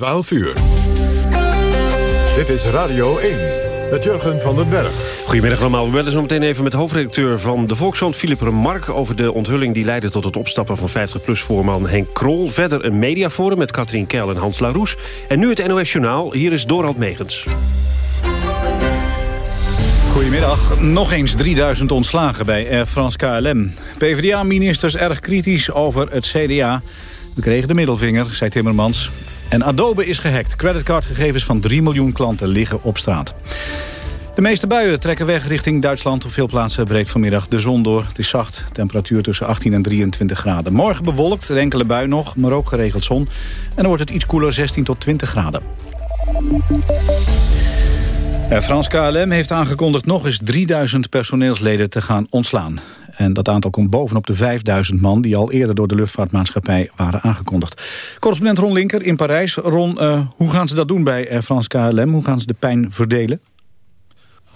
12 uur. Dit is Radio 1 met Jurgen van den Berg. Goedemiddag allemaal. We bellen zo meteen even met hoofdredacteur van de Volkskrant... Philip Remark over de onthulling die leidde tot het opstappen... van 50PLUS-voorman Henk Krol. Verder een mediaforum met Katrien Keil en Hans Laroes. En nu het NOS Journaal. Hier is Dorald Megens. Goedemiddag. Nog eens 3000 ontslagen bij Air France KLM. PvdA-ministers erg kritisch over het CDA. We kregen de middelvinger, zei Timmermans. En Adobe is gehackt. Creditcardgegevens van 3 miljoen klanten liggen op straat. De meeste buien trekken weg richting Duitsland. Op veel plaatsen breekt vanmiddag de zon door. Het is zacht, temperatuur tussen 18 en 23 graden. Morgen bewolkt, enkele bui nog, maar ook geregeld zon. En dan wordt het iets koeler, 16 tot 20 graden. Frans KLM heeft aangekondigd nog eens 3000 personeelsleden te gaan ontslaan. En dat aantal komt bovenop de 5000 man... die al eerder door de luchtvaartmaatschappij waren aangekondigd. Correspondent Ron Linker in Parijs. Ron, uh, hoe gaan ze dat doen bij Air France KLM? Hoe gaan ze de pijn verdelen?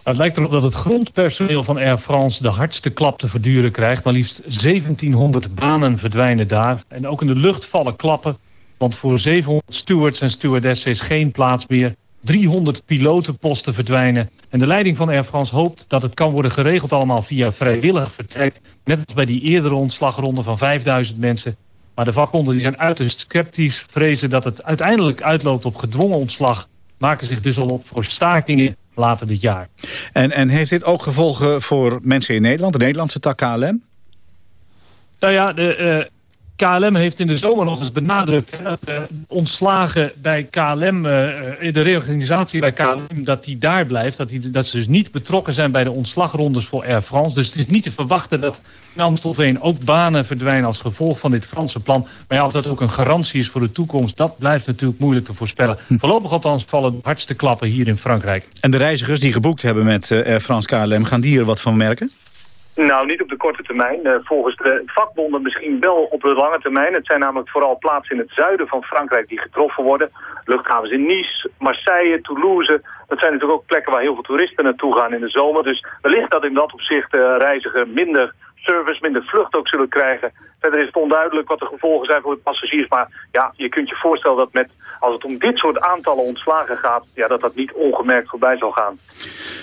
Het lijkt erop dat het grondpersoneel van Air France de hardste klap te verduren krijgt. Maar liefst 1700 banen verdwijnen daar. En ook in de lucht vallen klappen. Want voor 700 stewards en stewardessen is geen plaats meer. 300 pilotenposten verdwijnen. En de leiding van Air France hoopt dat het kan worden geregeld allemaal via vrijwillig vertrek. Net als bij die eerdere ontslagronde van 5000 mensen. Maar de vakbonden die zijn uiterst sceptisch, vrezen dat het uiteindelijk uitloopt op gedwongen ontslag. Maken zich dus al op voor stakingen later dit jaar. En, en heeft dit ook gevolgen voor mensen in Nederland, de Nederlandse tak KLM? Nou ja, de, uh, KLM heeft in de zomer nog eens benadrukt dat uh, ontslagen bij KLM, uh, de reorganisatie bij KLM, dat die daar blijft. Dat, die, dat ze dus niet betrokken zijn bij de ontslagrondes voor Air France. Dus het is niet te verwachten dat in Amstelveen ook banen verdwijnen als gevolg van dit Franse plan. Maar ja, of dat ook een garantie is voor de toekomst, dat blijft natuurlijk moeilijk te voorspellen. Hm. Voorlopig althans vallen de hardste klappen hier in Frankrijk. En de reizigers die geboekt hebben met Air France KLM, gaan die er wat van merken? Nou, niet op de korte termijn. Uh, volgens de vakbonden misschien wel op de lange termijn. Het zijn namelijk vooral plaatsen in het zuiden van Frankrijk die getroffen worden. Luchthavens in Nice, Marseille, Toulouse. Dat zijn natuurlijk ook plekken waar heel veel toeristen naartoe gaan in de zomer. Dus wellicht dat in dat opzicht uh, reiziger minder service, minder vlucht ook zullen krijgen. Verder is het onduidelijk wat de gevolgen zijn voor de passagiers. Maar ja, je kunt je voorstellen dat met, als het om dit soort aantallen ontslagen gaat... Ja, dat dat niet ongemerkt voorbij zal gaan.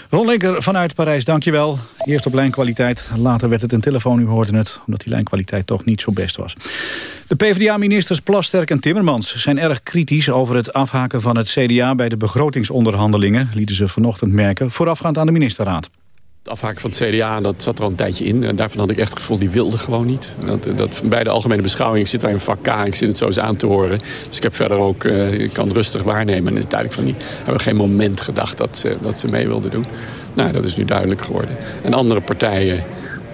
Ron Linker vanuit Parijs, dankjewel. Eerst op lijnkwaliteit, later werd het een telefoon, u hoorde het... omdat die lijnkwaliteit toch niet zo best was. De PvdA-ministers Plasterk en Timmermans zijn erg kritisch... over het afhaken van het CDA bij de begrotingsonderhandelingen... lieten ze vanochtend merken, voorafgaand aan de ministerraad. Het afhaken van het CDA, dat zat er al een tijdje in. En daarvan had ik echt het gevoel, die wilde gewoon niet. Dat, dat, bij de algemene beschouwing, zit daar in vak K, ik zit het zo eens aan te horen. Dus ik heb verder ook, uh, ik kan rustig waarnemen. En het is duidelijk van, die hebben geen moment gedacht dat ze, dat ze mee wilden doen. Nou, dat is nu duidelijk geworden. En andere partijen,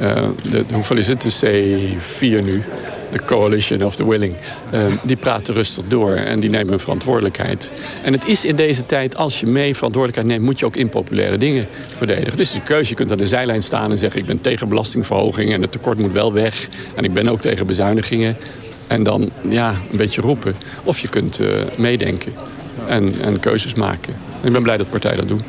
uh, de, hoeveel is het? De C4 nu de Coalition of the Willing, uh, die praten rustig door en die nemen een verantwoordelijkheid. En het is in deze tijd, als je mee verantwoordelijkheid neemt, moet je ook impopulaire dingen verdedigen. Dus de keuze, je kunt aan de zijlijn staan en zeggen ik ben tegen belastingverhoging en het tekort moet wel weg. En ik ben ook tegen bezuinigingen. En dan ja, een beetje roepen. Of je kunt uh, meedenken en, en keuzes maken. En ik ben blij dat partijen dat doen.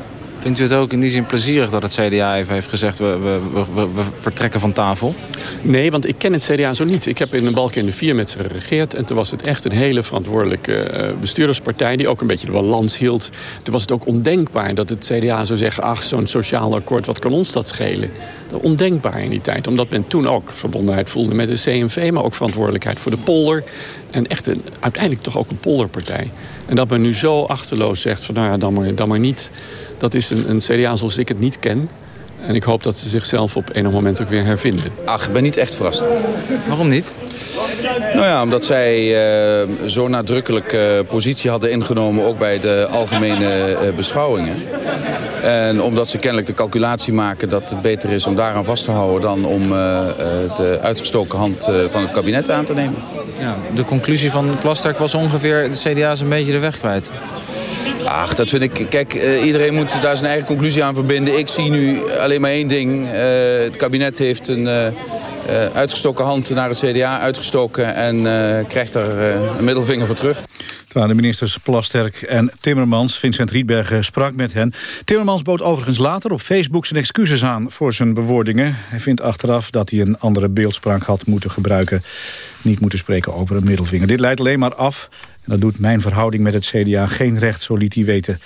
Vindt u het ook in die zin plezierig dat het CDA even heeft gezegd... we, we, we, we vertrekken van tafel? Nee, want ik ken het CDA zo niet. Ik heb in een balk in de vier met ze geregeerd... en toen was het echt een hele verantwoordelijke uh, bestuurderspartij... die ook een beetje de balans hield. Toen was het ook ondenkbaar dat het CDA zou zeggen... ach, zo'n sociaal akkoord, wat kan ons dat schelen? Ondenkbaar in die tijd, omdat men toen ook verbondenheid voelde met de CNV... maar ook verantwoordelijkheid voor de polder. En echt een, uiteindelijk toch ook een polderpartij. En dat men nu zo achterloos zegt van nou ja, dan maar, dan maar niet... dat is een, een CDA zoals ik het niet ken... En ik hoop dat ze zichzelf op enig moment ook weer hervinden. Ach, ik ben niet echt verrast. Waarom niet? Nou ja, omdat zij uh, zo nadrukkelijk uh, positie hadden ingenomen... ook bij de algemene uh, beschouwingen. En omdat ze kennelijk de calculatie maken dat het beter is om daaraan vast te houden... dan om de uitgestoken hand van het kabinet aan te nemen. Ja, de conclusie van Plasterk was ongeveer... de CDA is een beetje de weg kwijt. Ach, dat vind ik... Kijk, uh, iedereen moet daar zijn eigen conclusie aan verbinden. Ik zie nu alleen maar één ding. Uh, het kabinet heeft een uh, uitgestoken hand naar het CDA uitgestoken... en krijgt daar een middelvinger voor terug. Het waren de ministers Plasterk en Timmermans. Vincent Rietbergen sprak met hen. Timmermans bood overigens later op Facebook zijn excuses aan voor zijn bewoordingen. Hij vindt achteraf dat hij een andere beeldspraak had moeten gebruiken. Niet moeten spreken over een middelvinger. Dit leidt alleen maar af dat doet mijn verhouding met het CDA geen recht, zo liet hij weten.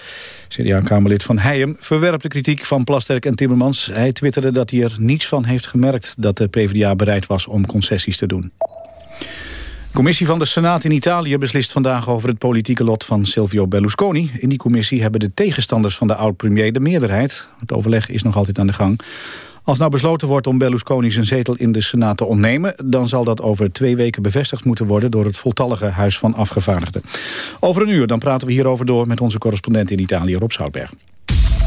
CDA-kamerlid Van Heijem verwerpt de kritiek van Plasterk en Timmermans. Hij twitterde dat hij er niets van heeft gemerkt... dat de PvdA bereid was om concessies te doen. De commissie van de Senaat in Italië beslist vandaag over het politieke lot van Silvio Berlusconi. In die commissie hebben de tegenstanders van de oud-premier de meerderheid. Het overleg is nog altijd aan de gang. Als nou besloten wordt om Berlusconi zijn zetel in de Senaat te ontnemen... dan zal dat over twee weken bevestigd moeten worden... door het voltallige Huis van Afgevaardigden. Over een uur dan praten we hierover door met onze correspondent in Italië, Rob Zoutberg.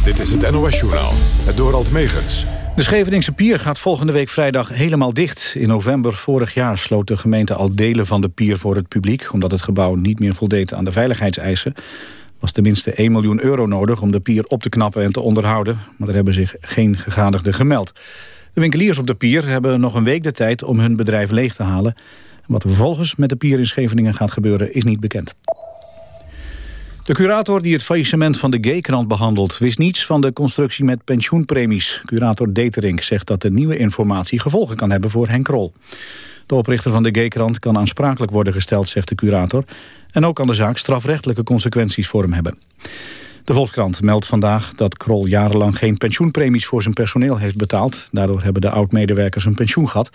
Dit is het NOS-journaal, het Dorald Megens. De Scheveningse pier gaat volgende week vrijdag helemaal dicht. In november vorig jaar sloot de gemeente al delen van de pier voor het publiek... omdat het gebouw niet meer voldeed aan de veiligheidseisen was tenminste 1 miljoen euro nodig om de pier op te knappen en te onderhouden. Maar er hebben zich geen gegadigden gemeld. De winkeliers op de pier hebben nog een week de tijd om hun bedrijf leeg te halen. Wat er vervolgens met de pier in Scheveningen gaat gebeuren is niet bekend. De curator die het faillissement van de G-krant behandelt... wist niets van de constructie met pensioenpremies. Curator Deterink zegt dat de nieuwe informatie gevolgen kan hebben voor Henk Krol. De oprichter van de G-krant kan aansprakelijk worden gesteld, zegt de curator. En ook kan de zaak strafrechtelijke consequenties voor hem hebben. De Volkskrant meldt vandaag dat Krol jarenlang geen pensioenpremies voor zijn personeel heeft betaald. Daardoor hebben de oud-medewerkers een pensioen gehad.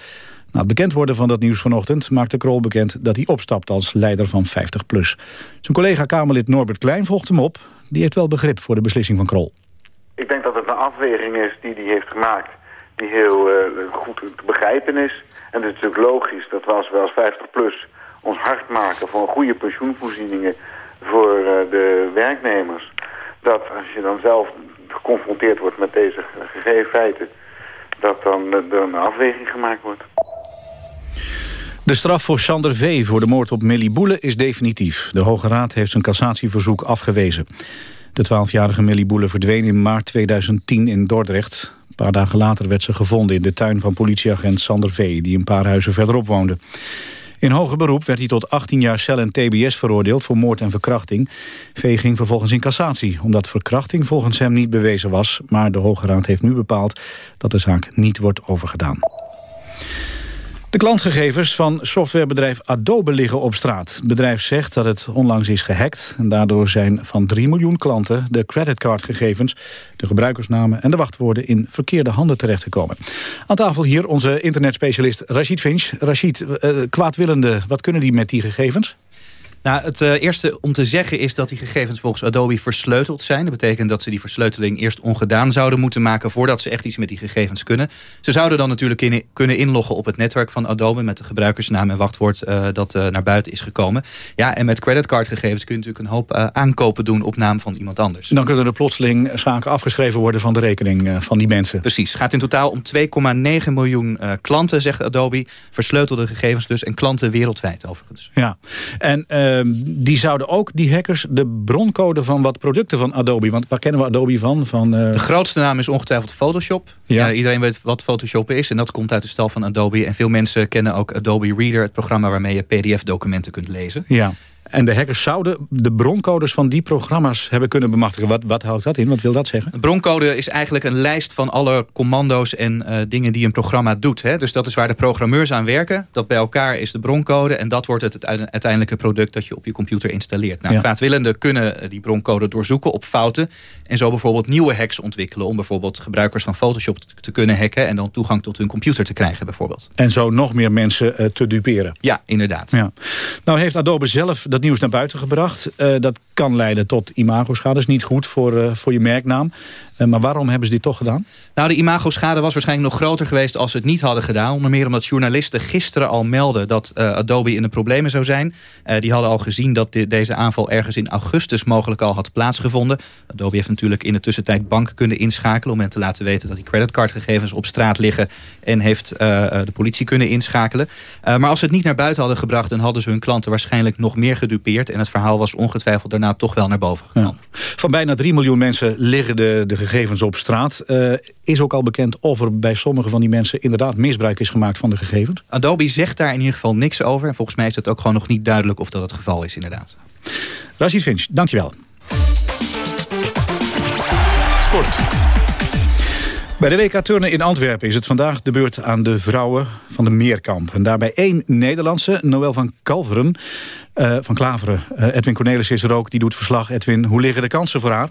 Na het bekend worden van dat nieuws vanochtend maakte Krol bekend dat hij opstapt als leider van 50PLUS. Zijn collega Kamerlid Norbert Klein volgt hem op. Die heeft wel begrip voor de beslissing van Krol. Ik denk dat het een afweging is die hij heeft gemaakt die heel uh, goed te begrijpen is. En het is natuurlijk logisch dat we als we als 50PLUS ons hard maken voor goede pensioenvoorzieningen voor uh, de werknemers. Dat als je dan zelf geconfronteerd wordt met deze gegeven feiten, dat dan er een afweging gemaakt wordt. De straf voor Sander V. voor de moord op Millie Boele is definitief. De Hoge Raad heeft zijn cassatieverzoek afgewezen. De 12-jarige Millie Boele verdween in maart 2010 in Dordrecht. Paar dagen later werd ze gevonden in de tuin van politieagent Sander V. die een paar huizen verderop woonde. In hoger beroep werd hij tot 18 jaar cel en tbs veroordeeld voor moord en verkrachting. V ging vervolgens in cassatie, omdat verkrachting volgens hem niet bewezen was. Maar de Hoge Raad heeft nu bepaald dat de zaak niet wordt overgedaan. De klantgegevens van softwarebedrijf Adobe liggen op straat. Het bedrijf zegt dat het onlangs is gehackt... en daardoor zijn van 3 miljoen klanten de creditcardgegevens... de gebruikersnamen en de wachtwoorden in verkeerde handen terechtgekomen. Aan tafel hier onze internetspecialist Rashid Finch. Rashid, uh, kwaadwillende, wat kunnen die met die gegevens? Nou, het uh, eerste om te zeggen is dat die gegevens volgens Adobe versleuteld zijn. Dat betekent dat ze die versleuteling eerst ongedaan zouden moeten maken... voordat ze echt iets met die gegevens kunnen. Ze zouden dan natuurlijk in, kunnen inloggen op het netwerk van Adobe... met de gebruikersnaam en wachtwoord uh, dat uh, naar buiten is gekomen. Ja, en met creditcardgegevens kun je natuurlijk een hoop aankopen doen... op naam van iemand anders. Dan kunnen er plotseling zaken afgeschreven worden van de rekening van die mensen. Precies. Het gaat in totaal om 2,9 miljoen klanten, zegt Adobe. Versleutelde gegevens dus en klanten wereldwijd overigens. Ja, en Ehm, die zouden ook, die hackers, de broncode van wat producten van Adobe... want waar kennen we Adobe van? van uh... De grootste naam is ongetwijfeld Photoshop. Ja. ja. iedereen weet wat Photoshop is en dat komt uit de stal van Adobe. En veel mensen kennen ook Adobe Reader, het programma waarmee je pdf-documenten kunt lezen. Ja. En de hackers zouden de broncodes van die programma's hebben kunnen bemachtigen. Wat, wat houdt dat in? Wat wil dat zeggen? Een broncode is eigenlijk een lijst van alle commando's en uh, dingen die een programma doet. Hè? Dus dat is waar de programmeurs aan werken. Dat bij elkaar is de broncode en dat wordt het, het uiteindelijke product dat je op je computer installeert. Nou, ja. kwaadwillenden kunnen eh, die broncode doorzoeken op fouten. En zo bijvoorbeeld nieuwe hacks ontwikkelen om bijvoorbeeld gebruikers van Photoshop te kunnen hacken. En dan toegang tot hun computer te krijgen bijvoorbeeld. En zo nog meer mensen uh, te duperen. Ja, inderdaad. Ja. Nou heeft Adobe zelf dat nieuws naar buiten gebracht. Uh, dat kan leiden tot imagoschade. Dat is niet goed voor, uh, voor je merknaam. Uh, maar waarom hebben ze dit toch gedaan? Nou, de imagoschade was waarschijnlijk nog groter geweest als ze het niet hadden gedaan. Onder meer omdat journalisten gisteren al melden dat Adobe in de problemen zou zijn. die hadden al gezien dat de, deze aanval ergens in augustus mogelijk al had plaatsgevonden. Adobe heeft natuurlijk in de tussentijd banken kunnen inschakelen... om hen te laten weten dat die creditcardgegevens op straat liggen... en heeft de politie kunnen inschakelen. maar als ze het niet naar buiten hadden gebracht... dan hadden ze hun klanten waarschijnlijk nog meer gedupeerd. En het verhaal was ongetwijfeld daarna toch wel naar boven gekomen. Ja. Van bijna 3 miljoen mensen liggen de, de gegevens op straat. Uh, is ook al bekend of er bij sommige van die mensen inderdaad misbruik is gemaakt van de gegevens? Adobe zegt daar in ieder geval niks over. En volgens mij is het ook gewoon nog niet duidelijk of dat het geval is inderdaad. Rashid Finch, dankjewel. Sport. Bij de WK Turnen in Antwerpen is het vandaag de beurt aan de vrouwen van de Meerkamp. En daarbij één Nederlandse, Noël van Kalveren, uh, van Klaveren. Uh, Edwin Cornelis is er ook, die doet verslag. Edwin, hoe liggen de kansen voor haar?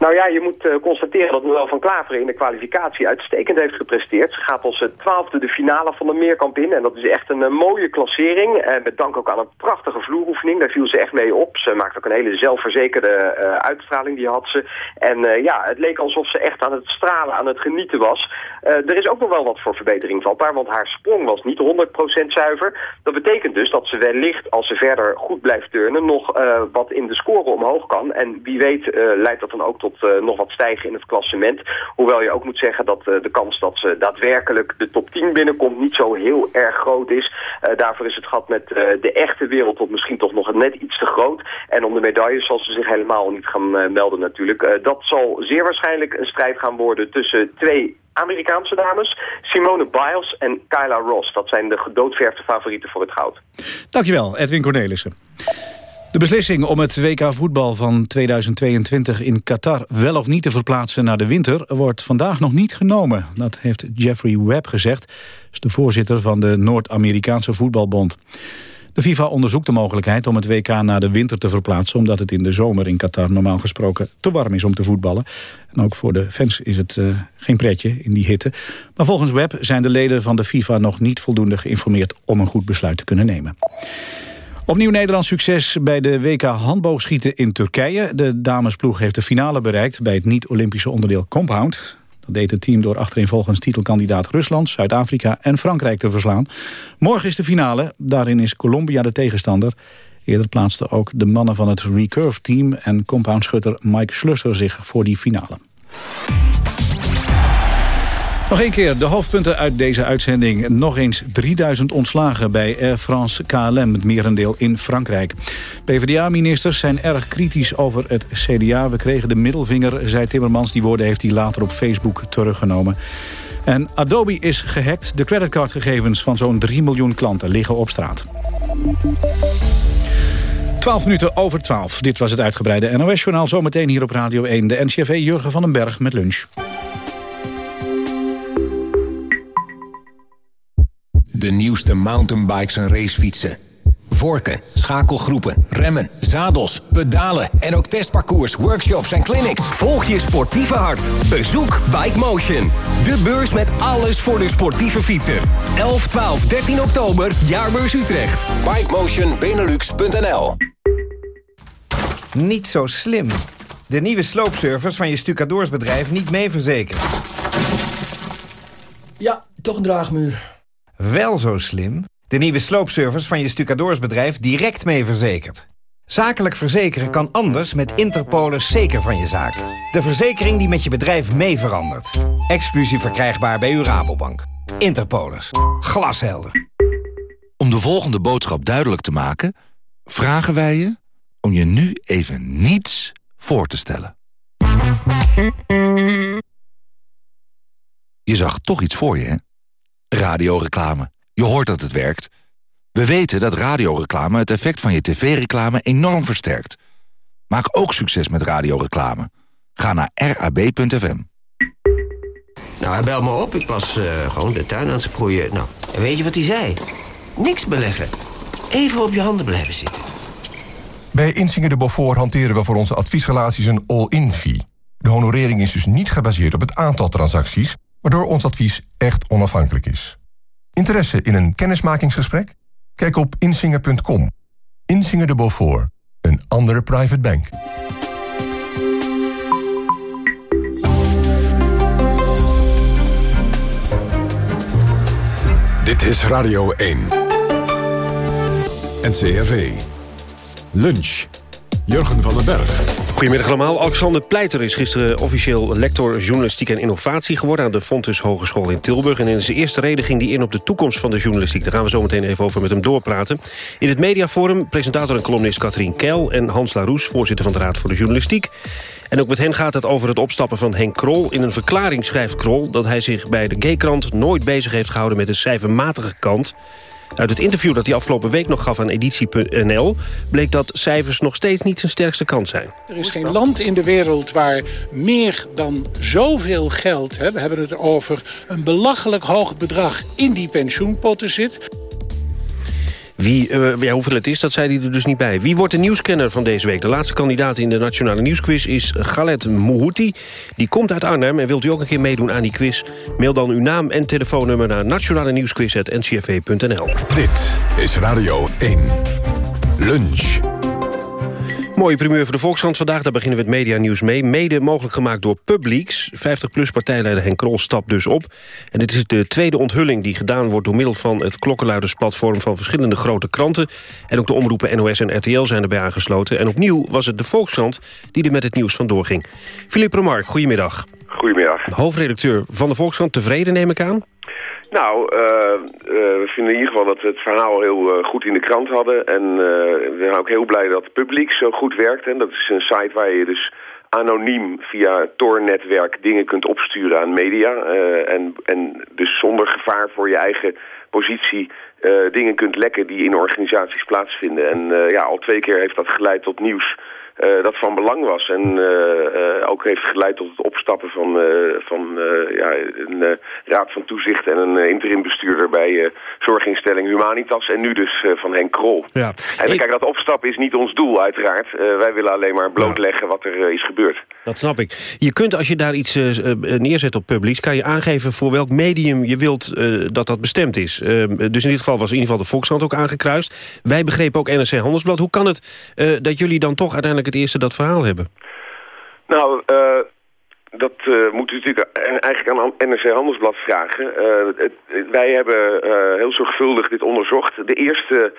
Nou ja, je moet uh, constateren dat Noël van Klaveren in de kwalificatie uitstekend heeft gepresteerd. Ze gaat als twaalfde de finale van de meerkamp in. En dat is echt een uh, mooie klassering. Met dank ook aan een prachtige vloeroefening. Daar viel ze echt mee op. Ze maakte ook een hele zelfverzekerde uitstraling, die had ze. En ja, het leek alsof ze echt aan het stralen, aan het genieten was. er is ook nog wel wat voor verbetering vatbaar, want haar sprong was niet 100% zuiver. Dat betekent dus dat ze wellicht, als ze verder goed blijft turnen, nog wat in de score omhoog kan. En wie weet leidt dat dan ook tot uh, nog wat stijgen in het klassement. Hoewel je ook moet zeggen dat uh, de kans dat ze daadwerkelijk de top 10 binnenkomt niet zo heel erg groot is. Uh, daarvoor is het gat met de echte wereldtop misschien toch nog net iets te groot. En om de medailles zal ze zich helemaal niet gaan melden natuurlijk. dat zal zeer waarschijnlijk een strijd gaan worden tussen twee Amerikaanse dames. Simone Biles en Kyla Ross. Dat zijn de gedoodverfde favorieten voor het goud. Dankjewel, Edwin Cornelissen. De beslissing om het WK voetbal van 2022 in Qatar wel of niet te verplaatsen naar de winter wordt vandaag nog niet genomen. Dat heeft Jeffrey Webb gezegd, is de voorzitter van de Noord-Amerikaanse voetbalbond. De FIFA onderzoekt de mogelijkheid om het WK naar de winter te verplaatsen... omdat het in de zomer in Qatar normaal gesproken te warm is om te voetballen. En ook voor de fans is het uh, geen pretje in die hitte. Maar volgens Webb zijn de leden van de FIFA nog niet voldoende geïnformeerd... om een goed besluit te kunnen nemen. Opnieuw Nederlands succes bij de WK handboogschieten in Turkije. De damesploeg heeft de finale bereikt bij het niet-Olympische onderdeel compound. Dat deed het team door achtereenvolgens titelkandidaat Rusland, Zuid-Afrika en Frankrijk te verslaan. Morgen is de finale, daarin is Colombia de tegenstander. Eerder plaatsten ook de mannen van het recurve team en compoundschutter Mike Schlusser zich voor die finale. Nog een keer de hoofdpunten uit deze uitzending. Nog eens 3000 ontslagen bij Air France KLM, het merendeel in Frankrijk. PvdA-ministers zijn erg kritisch over het CDA. We kregen de middelvinger, zei Timmermans. Die woorden heeft hij later op Facebook teruggenomen. En Adobe is gehackt. De creditcardgegevens van zo'n 3 miljoen klanten liggen op straat. 12 minuten over 12. Dit was het uitgebreide NOS-journaal. Zometeen hier op Radio 1. De NCV Jurgen van den Berg met lunch. De nieuwste mountainbikes en racefietsen. Vorken, schakelgroepen, remmen, zadels, pedalen en ook testparcours, workshops en clinics. Volg je sportieve hart. Bezoek Bike Motion. De beurs met alles voor de sportieve fietser. 11, 12, 13 oktober, Jaarbeurs Utrecht. BikemotionBenelux.nl Niet zo slim. De nieuwe sloopservice van je stucadoorsbedrijf niet mee verzekerd. Ja, toch een draagmuur. Wel zo slim. De nieuwe sloopservice van je stucadoorsbedrijf direct mee verzekerd. Zakelijk verzekeren kan anders met Interpolis zeker van je zaak. De verzekering die met je bedrijf mee verandert. Exclusief verkrijgbaar bij uw Rabobank. Interpolis. Glashelder. Om de volgende boodschap duidelijk te maken... vragen wij je om je nu even niets voor te stellen. Je zag toch iets voor je, hè? Radioreclame. Je hoort dat het werkt. We weten dat radioreclame het effect van je tv-reclame enorm versterkt. Maak ook succes met radioreclame. Ga naar rab.fm. Nou, hij belt me op. Ik was uh, gewoon de tuin aan het sproeien. Nou, en weet je wat hij zei? Niks beleggen. Even op je handen blijven zitten. Bij Insinger de Beaufort hanteren we voor onze adviesrelaties een all-in fee. De honorering is dus niet gebaseerd op het aantal transacties waardoor ons advies echt onafhankelijk is. Interesse in een kennismakingsgesprek? Kijk op insinger.com. Insinger de Beaufort, een andere private bank. Dit is Radio 1. NCRV. Lunch. Jurgen van den Berg. Goedemiddag allemaal. Alexander Pleiter is gisteren officieel lector journalistiek en innovatie geworden... aan de Fontes Hogeschool in Tilburg. En in zijn eerste reden ging hij in op de toekomst van de journalistiek. Daar gaan we zo meteen even over met hem doorpraten. In het mediaforum presentator en columnist Katrien Keil... en Hans Laroes, voorzitter van de Raad voor de Journalistiek. En ook met hen gaat het over het opstappen van Henk Krol. In een verklaring schrijft Krol dat hij zich bij de Gaykrant nooit bezig heeft gehouden met de cijfermatige kant... Uit het interview dat hij afgelopen week nog gaf aan editie.nl... bleek dat cijfers nog steeds niet zijn sterkste kant zijn. Er is geen land in de wereld waar meer dan zoveel geld... Hè, we hebben het over een belachelijk hoog bedrag in die pensioenpotten zit... Wie, uh, ja, hoeveel het is, dat zei hij er dus niet bij. Wie wordt de nieuwskenner van deze week? De laatste kandidaat in de Nationale Nieuwsquiz is Galet Mohouti. Die komt uit Arnhem en wilt u ook een keer meedoen aan die quiz? Mail dan uw naam en telefoonnummer naar nationale nieuwsquiz.ncrv.nl. Dit is Radio 1. Lunch. Mooie primeur voor de Volkskrant vandaag. Daar beginnen we het medianieuws mee. Mede mogelijk gemaakt door Publix. 50PLUS-partijleider Henk Krol stapt dus op. En dit is de tweede onthulling die gedaan wordt... door middel van het klokkenluidersplatform van verschillende grote kranten. En ook de omroepen NOS en RTL zijn erbij aangesloten. En opnieuw was het de Volkskrant die er met het nieuws vandoor ging. Philippe Remark, goedemiddag. Goedemiddag. Hoofdredacteur van de Volkskrant, tevreden neem ik aan? Nou, uh, uh, we vinden in ieder geval dat we het verhaal heel uh, goed in de krant hadden. En we zijn ook heel blij dat het publiek zo goed werkt. En dat is een site waar je dus anoniem via Tor-netwerk dingen kunt opsturen aan media. en, en dus zonder gevaar voor je eigen positie dingen kunt lekken die in organisaties plaatsvinden. En ja, al twee keer heeft dat geleid tot nieuws uh, dat van belang was. En uh, uh, ook heeft geleid tot het opstappen van, van ja, een raad van toezicht en een interim bestuurder bij zorginstelling Humanitas. En nu dus van Henk Krol. Ja. En kijk, dat opstappen is niet ons doel uiteraard. wij willen alleen maar blootleggen wat er is gebeurd. Dat snap ik. Je kunt als je daar iets neerzet op Publix, kan je aangeven voor welk medium je wilt dat dat bestemd is. dus in dit geval was in ieder geval de Volkskrant ook aangekruist. Wij begrepen ook NRC Handelsblad. Hoe kan het dat jullie dan toch uiteindelijk het eerste dat verhaal hebben? Nou, uh, dat uh, moet u natuurlijk eigenlijk aan NRC Handelsblad vragen. Het, wij hebben heel zorgvuldig dit onderzocht. De eerste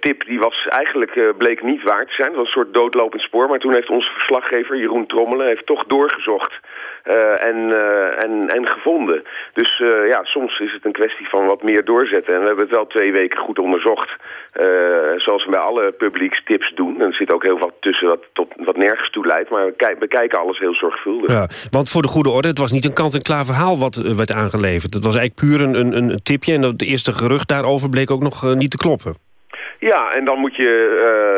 tip die was eigenlijk bleek niet waar te zijn. Het was een soort doodlopend spoor. Maar toen heeft onze verslaggever Jeroen Trommelen heeft toch doorgezocht. Uh, en, uh, en, en gevonden. Dus uh, ja, soms is het een kwestie van wat meer doorzetten. En we hebben het wel twee weken goed onderzocht. zoals we bij alle publiekstips doen. En er zit ook heel wat tussen wat, tot, wat nergens toe leidt. Maar we, kijk, bekijken alles heel zorgvuldig. Ja, want voor de goede orde, het was niet een kant-en-klaar verhaal wat werd aangeleverd. Het was eigenlijk puur een, een, een tipje. En het eerste gerucht daarover bleek ook nog niet te kloppen. Ja, en dan moet je,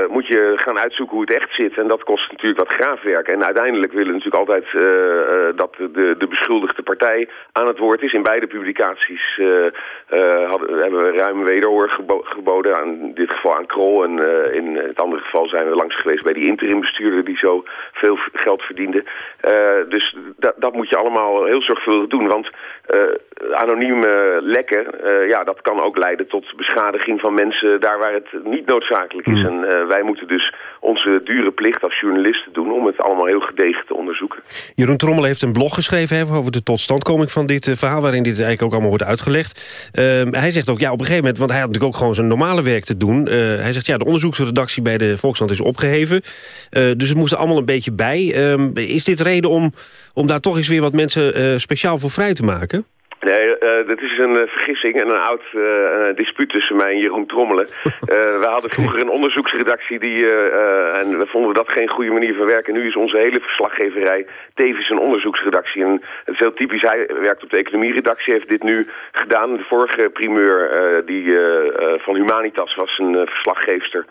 uh, moet je gaan uitzoeken hoe het echt zit. En dat kost natuurlijk wat graafwerk. En uiteindelijk willen we natuurlijk altijd uh, uh, dat de, de beschuldigde partij aan het woord is. In beide publicaties hebben we ruim wederhoor gebo geboden. Aan, in dit geval aan Krol. En in het andere geval zijn we langs geweest bij die interimbestuurder die zo veel geld verdiende. dus dat moet je allemaal heel zorgvuldig doen. Want anonieme lekken, ja, dat kan ook leiden tot beschadiging van mensen daar waar het niet noodzakelijk is. En uh, wij moeten dus onze dure plicht als journalisten doen... om het allemaal heel gedegen te onderzoeken. Jeroen Trommel heeft een blog geschreven hè, over de totstandkoming van dit uh, verhaal... waarin dit eigenlijk ook allemaal wordt uitgelegd. Uh, hij zegt ook, ja, op een gegeven moment... want hij had natuurlijk ook gewoon zijn normale werk te doen. hij zegt, ja, de onderzoeksredactie bij de Volkskrant is opgeheven. dus het moest er allemaal een beetje bij. Ehm, is dit reden om, om daar toch eens weer wat mensen speciaal voor vrij te maken? Nee, uh, dat is een uh, vergissing en een oud uh, dispuut tussen mij en Jeroen Trommelen. we hadden vroeger een onderzoeksredactie die, en we vonden dat geen goede manier van werken. Nu is onze hele verslaggeverij tevens een onderzoeksredactie. En het is heel typisch, hij werkt op de economieredactie, heeft dit nu gedaan. De vorige primeur die van Humanitas was een verslaggeefster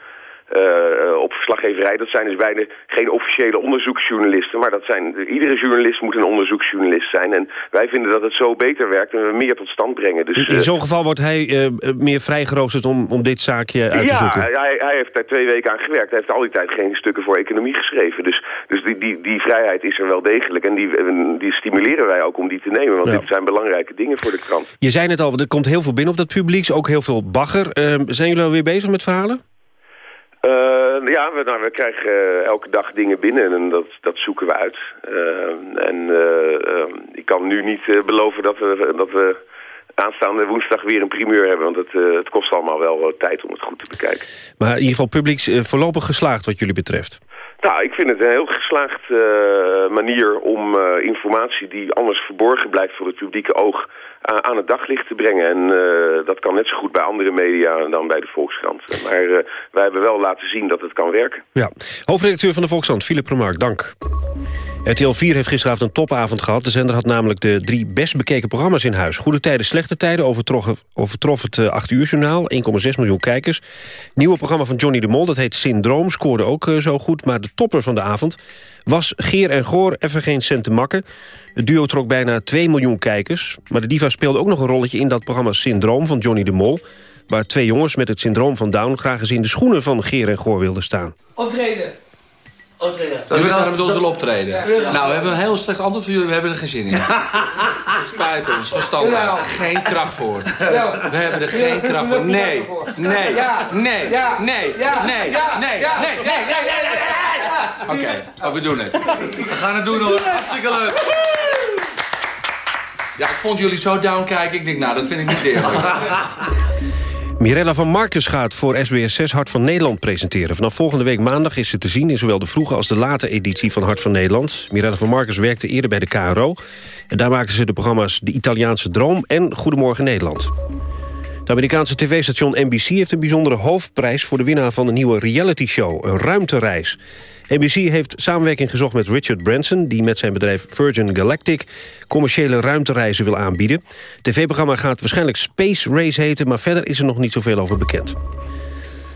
op verslaggeverij. Dat zijn dus bijna geen officiële onderzoeksjournalisten. Maar dat zijn, iedere journalist moet een onderzoeksjournalist zijn. En wij vinden dat het zo beter werkt en we meer tot stand brengen. Dus, in zo'n geval wordt hij uh, meer vrijgeroosterd om, om dit zaakje uit te zoeken? Ja, hij, hij heeft daar twee weken aan gewerkt. Hij heeft al die tijd geen stukken voor economie geschreven. Dus, dus die, die, die vrijheid is er wel degelijk. En die, die stimuleren wij ook om die te nemen. Want ja. dit zijn belangrijke dingen voor de krant. Je zei het al, er komt heel veel binnen op dat publiek. Ook heel veel bagger. Uh, zijn jullie alweer bezig met verhalen? Uh, ja, we, nou, we krijgen uh, elke dag dingen binnen en dat, dat zoeken we uit. Uh, en ik kan nu niet beloven dat we, dat we aanstaande woensdag weer een primeur hebben. Want het, het kost allemaal wel tijd om het goed te bekijken. Maar in ieder geval publiek voorlopig geslaagd wat jullie betreft? Nou, ik vind het een heel geslaagd manier om informatie die anders verborgen blijft voor het publieke oog aan het daglicht te brengen. En uh, dat kan net zo goed bij andere media dan bij de Volkskrant. Maar uh, wij hebben wel laten zien dat het kan werken. Ja. Hoofdredacteur van de Volkskrant, Philip Remark, dank. RTL 4 heeft gisteravond een topavond gehad. De zender had namelijk de drie best bekeken programma's in huis. Goede tijden, slechte tijden overtrof, het 8 uur journaal. 1,6 miljoen kijkers. Nieuwe programma van Johnny de Mol, dat heet Syndroom. Scoorde ook uh, zo goed, maar de topper van de avond... was Geer en Goor even geen cent te makken. Het duo trok bijna 2 miljoen kijkers. Maar de diva speelde ook nog een rolletje in dat programma Syndroom van Johnny de Mol... waar twee jongens met het syndroom van Down... graag eens in de schoenen van Geer en Goor wilden staan. Optreden. Optreden. Dat we zouden met ons willen optreden. Ja. Nou, we hebben een heel slecht antwoord voor jullie. We hebben er geen zin in. Het spijt ons. Standaard. Geen kracht voor. We hebben er geen kracht voor. Nee. Nee. Nee. Nee. Nee. Nee. Nee. Nee. Nee. Nee. Oké, we doen het. We gaan het doen hoor. Hartstikke leuk. Ja, ik vond jullie zo down kijken. Ik denk, nou, dat vind ik niet eerlijk. Mirella van Marcus gaat voor SBS 6 Hart van Nederland presenteren. Vanaf volgende week maandag is ze te zien in zowel de vroege als de late editie van Hart van Nederland. Mirella van Marcus werkte eerder bij de KRO. En daar maakte ze de programma's De Italiaanse Droom en Goedemorgen Nederland. Het Amerikaanse tv-station NBC heeft een bijzondere hoofdprijs... voor de winnaar van een nieuwe reality-show, een ruimtereis. NBC heeft samenwerking gezocht met Richard Branson... die met zijn bedrijf Virgin Galactic commerciële ruimtereizen wil aanbieden. Tv-programma gaat waarschijnlijk Space Race heten... maar verder is er nog niet zoveel over bekend.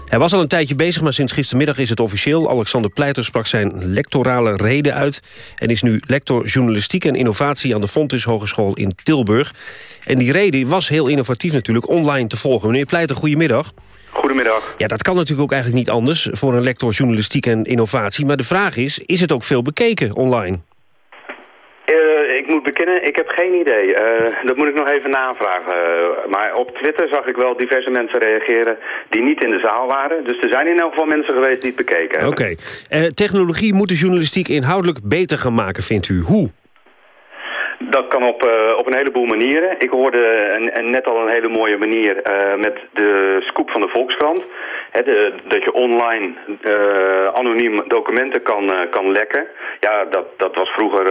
Hij was al een tijdje bezig, maar sinds gistermiddag is het officieel. Alexander Pleiter sprak zijn lectorale reden uit... en is nu lector journalistiek en innovatie aan de Fontys Hogeschool in Tilburg. En die reden was heel innovatief natuurlijk, online te volgen. Meneer Pleiter, goedemiddag. Goedemiddag. Ja, dat kan natuurlijk ook eigenlijk niet anders voor een lector journalistiek en innovatie. Maar de vraag is, is het ook veel bekeken online? Uh, ik moet bekennen, ik heb geen idee. Uh, dat moet ik nog even navragen. Uh, maar op Twitter zag ik wel diverse mensen reageren die niet in de zaal waren. Dus er zijn in elk geval mensen geweest die het bekeken hebben. Oké. Okay. technologie moet de journalistiek inhoudelijk beter gaan maken, vindt u. Hoe? Dat kan op, uh, op een heleboel manieren. Ik hoorde een, net al een hele mooie manier uh, met de scoop van de Volkskrant. Dat je online uh, anoniem documenten kan, kan lekken. Ja, dat, dat was vroeger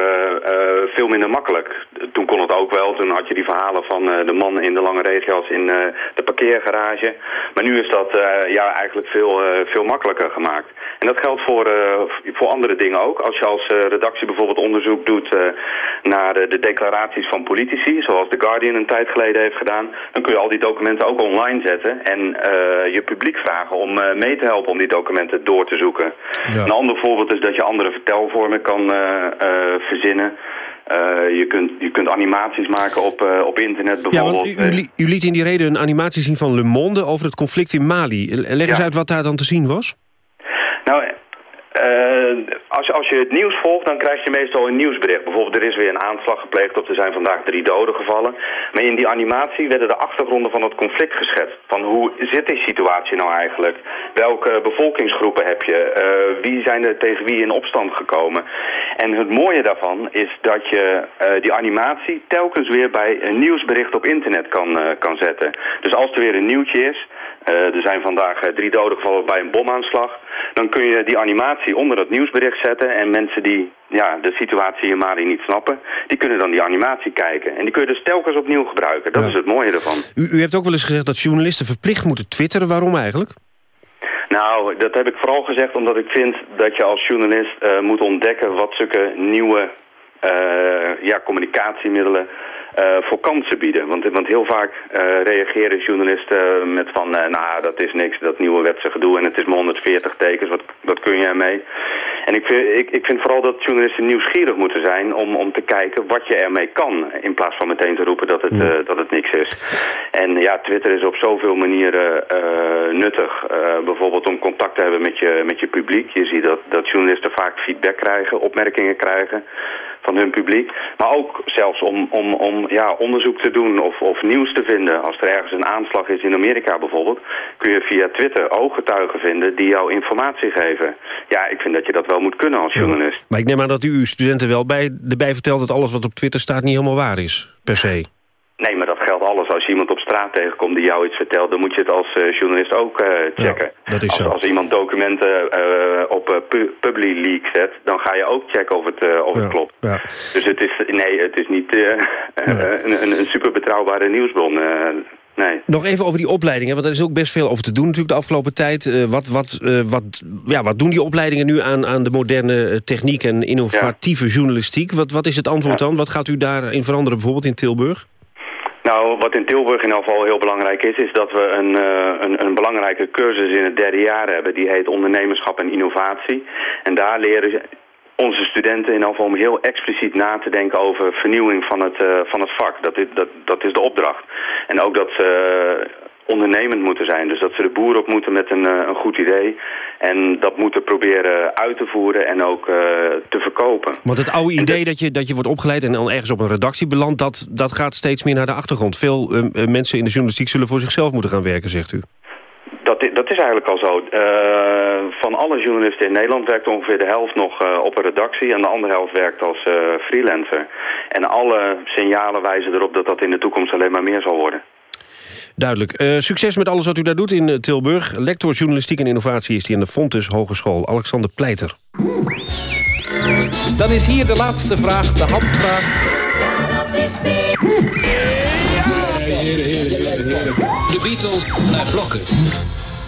veel minder makkelijk. Toen kon het ook wel. Toen had je die verhalen van de man in de lange regenjas in de parkeergarage. Maar nu is dat ja, eigenlijk veel, veel makkelijker gemaakt. En dat geldt voor, voor andere dingen ook. Als je als redactie bijvoorbeeld onderzoek doet naar de de declaraties van politici, zoals The Guardian een tijd geleden heeft gedaan, dan kun je al die documenten ook online zetten en uh, je publiek vragen om uh, mee te helpen om die documenten door te zoeken. Ja. Een ander voorbeeld is dat je andere vertelvormen kan uh, verzinnen. Uh, je, kunt, je kunt animaties maken op, uh, op internet bijvoorbeeld. Ja, want u, u, u, liet in die reden een animatie zien van Le Monde over het conflict in Mali. Leg eens uit wat daar dan te zien was. Nou, uh, als, als je het nieuws volgt, dan krijg je meestal een nieuwsbericht. Bijvoorbeeld, er is weer een aanslag gepleegd of er zijn vandaag drie doden gevallen. Maar in die animatie werden de achtergronden van het conflict geschetst. Van hoe zit die situatie nou eigenlijk? Welke bevolkingsgroepen heb je? Uh, wie zijn er tegen wie in opstand gekomen? En het mooie daarvan is dat je uh, die animatie telkens weer bij een nieuwsbericht op internet kan, kan zetten. Dus als er weer een nieuwtje is, er zijn vandaag drie doden gevallen bij een bomaanslag dan kun je die animatie onder dat nieuwsbericht zetten... en mensen die ja, de situatie in Mali niet snappen... die kunnen dan die animatie kijken. En die kun je dus telkens opnieuw gebruiken. Dat ja. is het mooie ervan. U, u hebt ook wel eens gezegd dat journalisten verplicht moeten twitteren. Waarom eigenlijk? Nou, dat heb ik vooral gezegd omdat ik vind dat je als journalist uh, moet ontdekken... wat zulke nieuwe ja, communicatiemiddelen uh, voor kansen bieden. Want, want heel vaak uh, reageren journalisten met van, nou dat is niks, dat nieuwe wetse gedoe en het is maar 140 tekens, wat, wat kun je ermee? En ik vind, ik, ik vind vooral dat journalisten nieuwsgierig moeten zijn om, om te kijken wat je ermee kan, in plaats van meteen te roepen dat het, ja. dat het niks is. En ja, Twitter is op zoveel manieren nuttig, bijvoorbeeld om contact te hebben met je, met je publiek. Je ziet dat, dat journalisten vaak feedback krijgen, opmerkingen krijgen van hun publiek. Maar ook zelfs om, om, om ja, onderzoek te doen of, of nieuws te vinden. Als er ergens een aanslag is in Amerika bijvoorbeeld... kun je via Twitter ooggetuigen vinden die jou informatie geven. Ja, ik vind dat je dat wel moet kunnen als journalist. Maar ik neem aan dat u uw studenten wel bij, erbij vertelt... dat alles wat op Twitter staat niet helemaal waar is, per se. Nee, maar dat geldt alles. Als je iemand op straat tegenkomt die jou iets vertelt... dan moet je het als uh, journalist ook uh, checken. Ja, dat is als, zo. als iemand documenten uh, op pu Publileak zet... dan ga je ook checken of het, of ja, het klopt. Ja. Dus het is, nee, het is niet een, een, een super betrouwbare nieuwsbron. Nee. Nog even over die opleidingen, want er is ook best veel over te doen natuurlijk de afgelopen tijd. Uh, wat, wat, uh, wat, ja, wat doen die opleidingen nu aan, aan de moderne techniek en innovatieve ja. journalistiek? Wat, wat is het antwoord ja. dan? Wat gaat u daarin veranderen bijvoorbeeld in Tilburg? Nou, wat in Tilburg in geval heel belangrijk is... is dat we een, uh, een, een, belangrijke cursus in het derde jaar hebben. Die heet ondernemerschap en innovatie. En daar leren onze studenten in geval om heel expliciet na te denken... over vernieuwing van het, uh, van het vak. Dat is, dat, dat is de opdracht. En ook dat ze ondernemend moeten zijn. Dus dat ze de boer op moeten met een, een goed idee. En dat moeten proberen uit te voeren en ook uh, te verkopen. Want het oude idee dat je, dat je wordt opgeleid en dan ergens op een redactie belandt... dat, dat gaat steeds meer naar de achtergrond. Veel uh, mensen in de journalistiek zullen voor zichzelf moeten gaan werken, zegt u. Dat is, dat is eigenlijk al zo. Uh, van alle journalisten in Nederland werkt ongeveer de helft nog uh, op een redactie... en de andere helft werkt als uh, freelancer. En alle signalen wijzen erop dat dat in de toekomst alleen maar meer zal worden. Duidelijk. Uh, succes met alles wat u daar doet in Tilburg. Lector Journalistiek en Innovatie is die aan de Fontes Hogeschool. Alexander Pleiter. Dan is hier de laatste vraag, de handvraag. De Beatles naar blokken.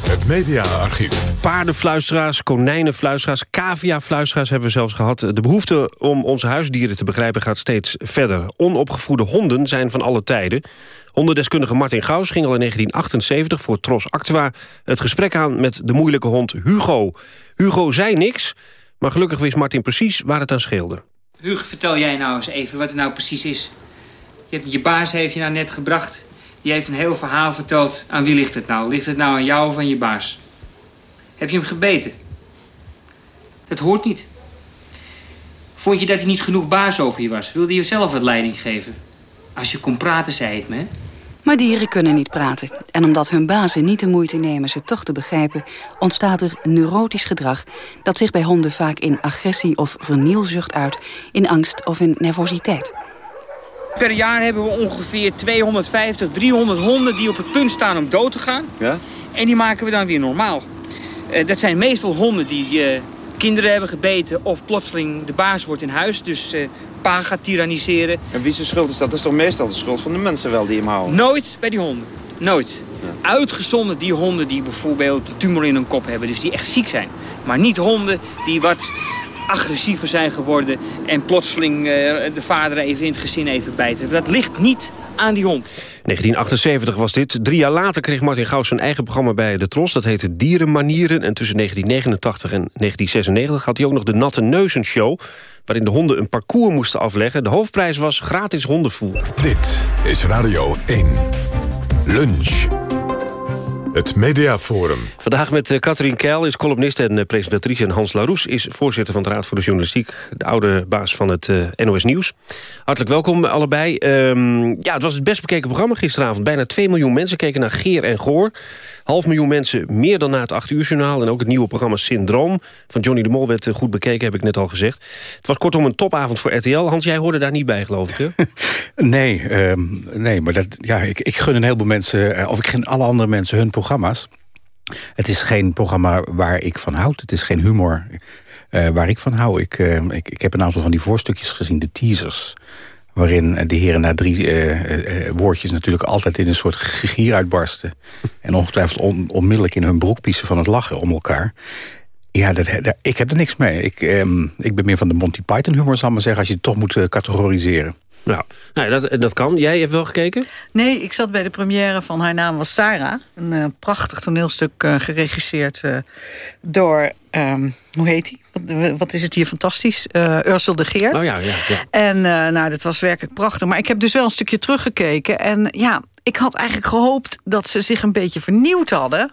Het mediaarchief. Paardenfluisteraars, konijnenfluisteraars, caviafluisteraars hebben we zelfs gehad. De behoefte om onze huisdieren te begrijpen gaat steeds verder. Onopgevoede honden zijn van alle tijden. Hondendeskundige Martin Gauws ging al in 1978 voor Tros Actua... het gesprek aan met de moeilijke hond Hugo. Hugo zei niks, maar gelukkig wist Martin precies waar het aan scheelde. Hugo, vertel jij nou eens even wat het nou precies is. Je, hebt, je baas heeft je nou net gebracht. Die heeft een heel verhaal verteld. Aan wie ligt het nou? Ligt het nou aan jou of aan je baas? Heb je hem gebeten? Dat hoort niet. Vond je dat hij niet genoeg baas over je was? Wilde je zelf wat leiding geven? Als je kon praten, zei het me. Maar dieren kunnen niet praten. En omdat hun bazen niet de moeite nemen ze toch te begrijpen... ontstaat er neurotisch gedrag dat zich bij honden vaak in agressie of vernielzucht uit... in angst of in nervositeit. Per jaar hebben we ongeveer 250, 300 honden die op het punt staan om dood te gaan. Ja? En die maken we dan weer normaal. Uh, dat zijn meestal honden die uh, kinderen hebben gebeten of plotseling de baas wordt in huis. Dus uh, pa gaat tyranniseren. En wie zijn schuld is dat? Dat is toch meestal de schuld van de mensen wel die hem houden? Nooit bij die honden. Nooit. Ja. Uitgezonderd die honden die bijvoorbeeld tumor in hun kop hebben. Dus die echt ziek zijn. Maar niet honden die wat agressiever zijn geworden... en plotseling uh, de vader even in het gezin even bijten. Dat ligt niet aan die hond. 1978 was dit. Drie jaar later kreeg Martin Gauws zijn eigen programma bij de Tros. Dat heette Dierenmanieren. En tussen 1989 en 1996 had hij ook nog de Natte Neuzen Show... waarin de honden een parcours moesten afleggen. De hoofdprijs was gratis hondenvoer. Dit is Radio 1. Lunch. Het Mediaforum. Vandaag met Katrien Keil, is columnist en uh, presentatrice... en Hans Laroes is voorzitter van de Raad voor de Journalistiek... de oude baas van het uh, NOS Nieuws. Hartelijk welkom allebei. Um, ja, het was het best bekeken programma gisteravond. Bijna 2 miljoen mensen keken naar Geer en Goor. Half miljoen mensen meer dan na het 8 uur journaal... en ook het nieuwe programma Syndroom van Johnny de Mol werd goed bekeken, heb ik net al gezegd. Het was kortom een topavond voor RTL. Hans, jij hoorde daar niet bij, geloof ik, hè? nee, um, nee, maar dat, ja, ik, ik gun een heleboel mensen... of ik gun alle andere mensen hun programma's. Het is geen programma waar ik van houd. Het is geen humor uh, waar ik van hou. Ik, uh, ik, ik heb een aantal van die voorstukjes gezien, de teasers waarin de heren na drie uh, uh, woordjes natuurlijk altijd in een soort gier uitbarsten. en ongetwijfeld on, onmiddellijk in hun broek piezen van het lachen om elkaar. Ja, dat, dat, ik heb er niks mee. Ik, um, ik ben meer van de Monty Python humor, zal maar zeggen... als je het toch moet uh, categoriseren. Nou, nou dat, dat kan. Jij hebt wel gekeken? Nee, ik zat bij de première van Haar naam was Sarah. Een uh, prachtig toneelstuk uh, geregisseerd uh, door... Um, hoe heet hij? Wat, wat, is het hier fantastisch? Uh, Ursel de Geer. Oh ja, ja. ja. En uh, nou, dat was werkelijk prachtig. Maar ik heb dus wel een stukje teruggekeken. En ja, ik had eigenlijk gehoopt dat ze zich een beetje vernieuwd hadden.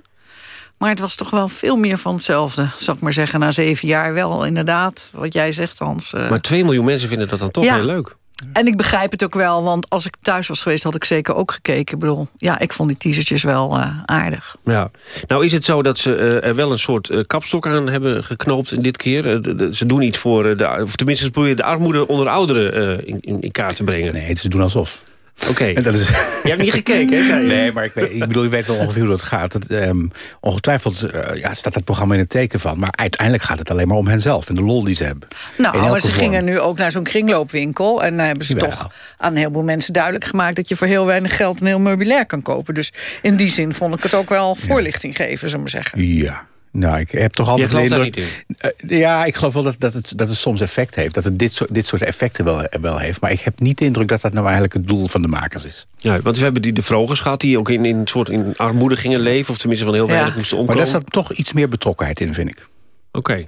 Maar het was toch wel veel meer van hetzelfde, zou ik maar zeggen. Na zeven jaar wel, inderdaad, wat jij zegt, Hans. Uh... Maar twee miljoen mensen vinden dat dan toch ja. heel leuk. En ik begrijp het ook wel, want als ik thuis was geweest... had ik zeker ook gekeken. Ik bedoel, ja, ik vond die teasertjes wel uh, aardig. Ja. Nou is het zo dat ze uh, er wel een soort uh, kapstok aan hebben geknoopt in dit keer. De, de, ze doen iets voor, de, of tenminste ze proberen de armoede onder ouderen in, in, in, kaart te brengen. Nee, ze doen alsof. Oké. En dat is... Je hebt niet gekeken, hè? Zei je? Nee, maar ik, weet, ik bedoel, je weet wel ongeveer hoe dat gaat. Het, ehm, ongetwijfeld eh, ja, staat het programma in het teken van. Maar uiteindelijk gaat het alleen maar om henzelf en de lol die ze hebben. Nou, maar ze vorm. gingen nu ook naar zo'n kringloopwinkel. En dan hebben ze Jawel. toch aan een heleboel mensen duidelijk gemaakt... dat je voor heel weinig geld een heel meubilair kan kopen. Dus in die zin vond ik het ook wel voorlichting geven, zullen we maar zeggen. Ja. Nou, ik heb toch altijd... gelooft de daar indruk- Eh, ja, ik geloof wel dat, dat, het, dat het soms effect heeft. Dat het dit soort, dit soort effecten wel, wel heeft. Maar ik heb niet de indruk dat dat nou eigenlijk het doel van de makers is. Ja, want we hebben die de vrogers gehad die ook in, in, een soort in armoede gingen leven... of tenminste van heel weinig Ja. moesten Maar omkomen. daar staat toch iets meer betrokkenheid in, vind ik. Oké.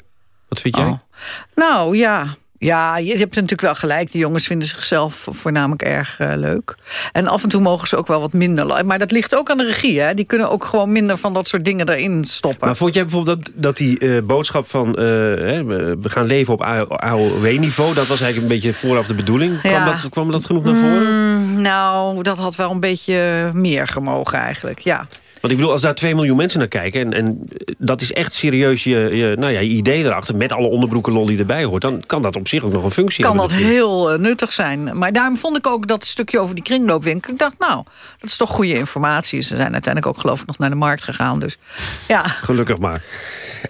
Wat vind jij? Oh. Nou ja, ja, je hebt natuurlijk wel gelijk. De jongens vinden zichzelf voornamelijk erg eh, leuk. En af en toe mogen ze ook wel wat minder. Maar dat ligt ook aan de regie. Hè? Die kunnen ook gewoon minder van dat soort dingen erin stoppen. Maar vond jij bijvoorbeeld dat, dat die eh, boodschap van... eh, hè, we gaan leven op AOW-niveau... dat was eigenlijk een beetje vooraf de bedoeling? Kwam, dat, kwam dat genoeg naar voren? Mm, nou, dat had wel een beetje meer gemogen eigenlijk, ja. Want ik bedoel, als daar 2 miljoen mensen naar kijken... en, en dat is echt serieus je, je, nou ja, je idee erachter... met alle onderbroeken lol die erbij hoort... dan kan dat op zich ook nog een functie Kan hebben. dat natuurlijk. heel eh, nuttig zijn. Maar daarom vond ik ook dat stukje over die kringloopwinkel. Ik dacht, nou, dat is toch goede informatie. Ze zijn uiteindelijk ook geloof ik nog naar de markt gegaan. Dus ja, Gelukkig maar.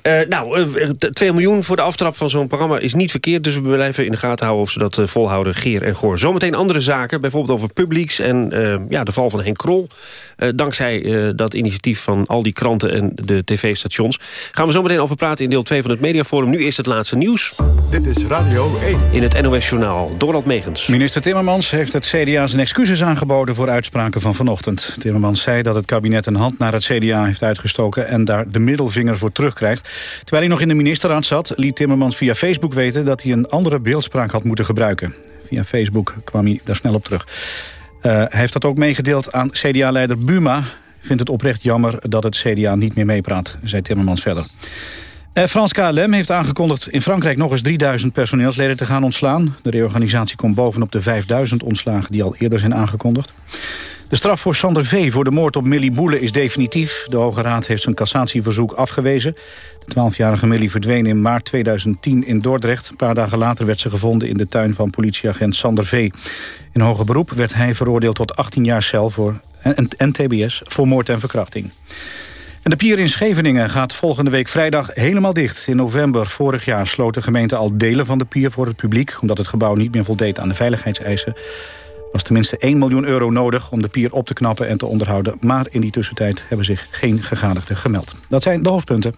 Eh, nou, eh, t- 2 miljoen voor de aftrap van zo'n programma is niet verkeerd. Dus we blijven in de gaten houden of ze dat eh, volhouden. Geer en Goor. Zometeen andere zaken. Bijvoorbeeld over Publix en eh, ja, de val van Henk Krol. Eh, dankzij eh, dat initiatief van al die kranten en de tv-stations. Gaan we zo meteen over praten in deel 2 van het Mediaforum. Nu is het laatste nieuws. Dit is Radio 1. In het NOS-journaal. Dorald Megens. Minister Timmermans heeft het CDA zijn excuses aangeboden... voor uitspraken van vanochtend. Timmermans zei dat het kabinet een hand naar het CDA heeft uitgestoken... en daar de middelvinger voor terugkrijgt. Terwijl hij nog in de ministerraad zat... liet Timmermans via Facebook weten dat hij een andere beeldspraak had moeten gebruiken. Via Facebook kwam hij daar snel op terug. Eh, hij heeft dat ook meegedeeld aan CDA-leider Buma. Vindt het oprecht jammer dat het CDA niet meer meepraat, zei Timmermans verder. Eh, Frans KLM heeft aangekondigd in Frankrijk nog eens 3000 personeelsleden te gaan ontslaan. De reorganisatie komt bovenop de 5000 ontslagen die al eerder zijn aangekondigd. De straf voor Sander V. voor de moord op Millie Boele is definitief. De Hoge Raad heeft zijn cassatieverzoek afgewezen. De 12-jarige Millie verdween in maart 2010 in Dordrecht. Een paar dagen later werd ze gevonden in de tuin van politieagent Sander V. In hoger beroep werd hij veroordeeld tot 18 jaar cel voor, en TBS voor moord en verkrachting. En de pier in Scheveningen gaat volgende week vrijdag helemaal dicht. In november vorig jaar sloot de gemeente al delen van de pier voor het publiek... omdat het gebouw niet meer voldeed aan de veiligheidseisen. Er was tenminste 1 miljoen euro nodig om de pier op te knappen en te onderhouden. Maar in die tussentijd hebben zich geen gegadigden gemeld. Dat zijn de hoofdpunten.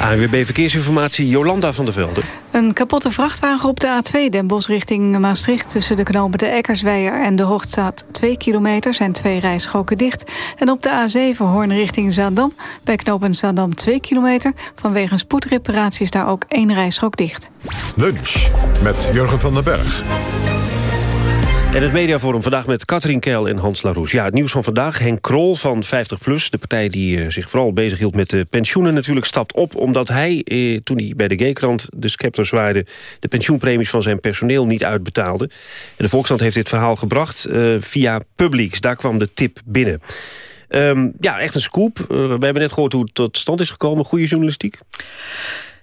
ANWB Verkeersinformatie, Jolanda van der Velde. Een kapotte vrachtwagen op de A2 Den Bosch richting Maastricht... tussen de knopen de Eckersweijer en de Hoogstraat 2 kilometer... zijn twee rijstroken dicht. En op de A7 Hoorn richting Zaandam... bij knopen Zaandam 2 kilometer. Vanwege een spoedreparatie is daar ook één rijstrook dicht. Lunch met Jurgen van den Berg. En het mediaforum vandaag met Katrien Keil en Hans Laroes. Ja, het nieuws van vandaag. Henk Krol van 50PLUS, de partij die eh, zich vooral bezighield met de pensioenen natuurlijk, stapt op omdat hij, eh, toen hij bij de G-krant de scepter zwaaide, de pensioenpremies van zijn personeel niet uitbetaalde. En de Volkskrant heeft dit verhaal gebracht eh, via Publix. Daar kwam de tip binnen. Ehm, ja, echt een scoop. We hebben net gehoord hoe het tot stand is gekomen. Goede journalistiek.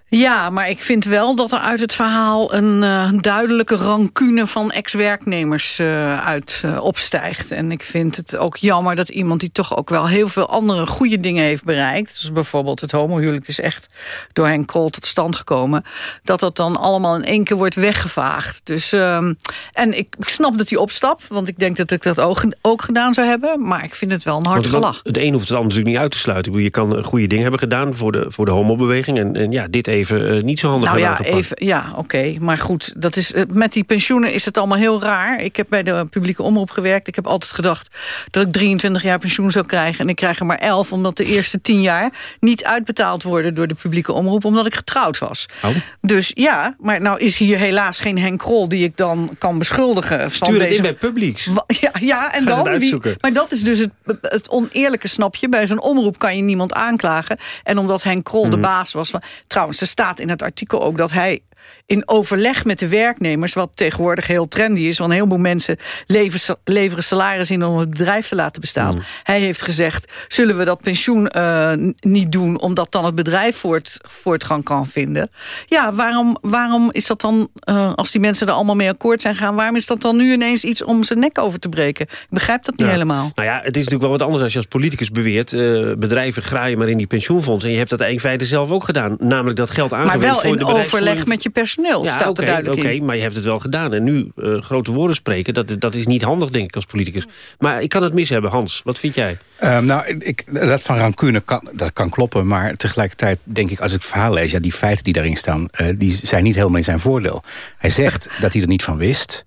Ja, maar ik vind wel dat er uit het verhaal een eh, duidelijke rancune van ex-werknemers eh, uit eh, opstijgt. En ik vind het ook jammer dat iemand die toch ook wel heel veel andere goede dingen heeft bereikt. Dus bijvoorbeeld het homohuwelijk is echt door Henk Krol tot stand gekomen. Dat dat dan allemaal in één keer wordt weggevaagd. Dus, ehm, en ik, ik snap dat hij opstapt, want ik denk dat ik dat ook, ook gedaan zou hebben. Maar ik vind het wel een hard het- gelach. Het een hoeft het ander natuurlijk niet uit te sluiten. Je kan goede dingen hebben gedaan voor de, voor de homobeweging. En, en ja, dit even eh, niet zo handig Nou ja, even, ja oké. Maar goed, dat is, eh, met die pensioenen is het allemaal heel raar. Ik heb bij de publieke omroep gewerkt. Ik heb altijd gedacht dat ik 23 jaar pensioen zou krijgen. En ik krijg er maar 11, omdat de eerste 10 jaar... niet uitbetaald worden door de publieke omroep... omdat ik getrouwd was. Oh. Dus ja, maar nou is hier helaas geen Henk Krol... die ik dan kan beschuldigen Stuur het deze... in bij Publix. Ja, ja en dan... Wie, maar dat is dus het, het oneerlijke snapje. Bij zo'n omroep kan je niemand aanklagen. En omdat Henk Krol de Mhm. baas was van... Trouwens, staat in het artikel ook dat hij in overleg met de werknemers... wat tegenwoordig heel trendy is... want een heleboel mensen leveren, leveren salaris in... om het bedrijf te laten bestaan. Mm. Hij heeft gezegd, zullen we dat pensioen eh, niet doen... omdat dan het bedrijf voort, voortgang kan vinden? Ja, waarom, waarom is dat dan, eh, als die mensen er allemaal mee akkoord zijn gaan... waarom is dat dan nu ineens iets om zijn nek over te breken? Ik begrijp dat niet Ja. helemaal. Nou ja, het is natuurlijk wel wat anders als je als politicus beweert... eh, bedrijven graaien maar in die pensioenfonds. En je hebt dat in feite zelf ook gedaan. Namelijk dat geld Maar aangewend wel in overleg met je personeel, Ja, staat oké, er duidelijk oké, in. maar je hebt het wel gedaan. En nu eh, grote woorden spreken, dat, dat is niet handig, denk ik, als politicus. Maar ik kan het mis hebben, Hans. Wat vind jij? Ehm, nou, ik, dat van rancune kan, dat kan kloppen. Maar tegelijkertijd denk ik, als ik het verhaal lees... ja, die feiten die daarin staan, eh, die zijn niet helemaal in zijn voordeel. Hij zegt dat hij er niet van wist.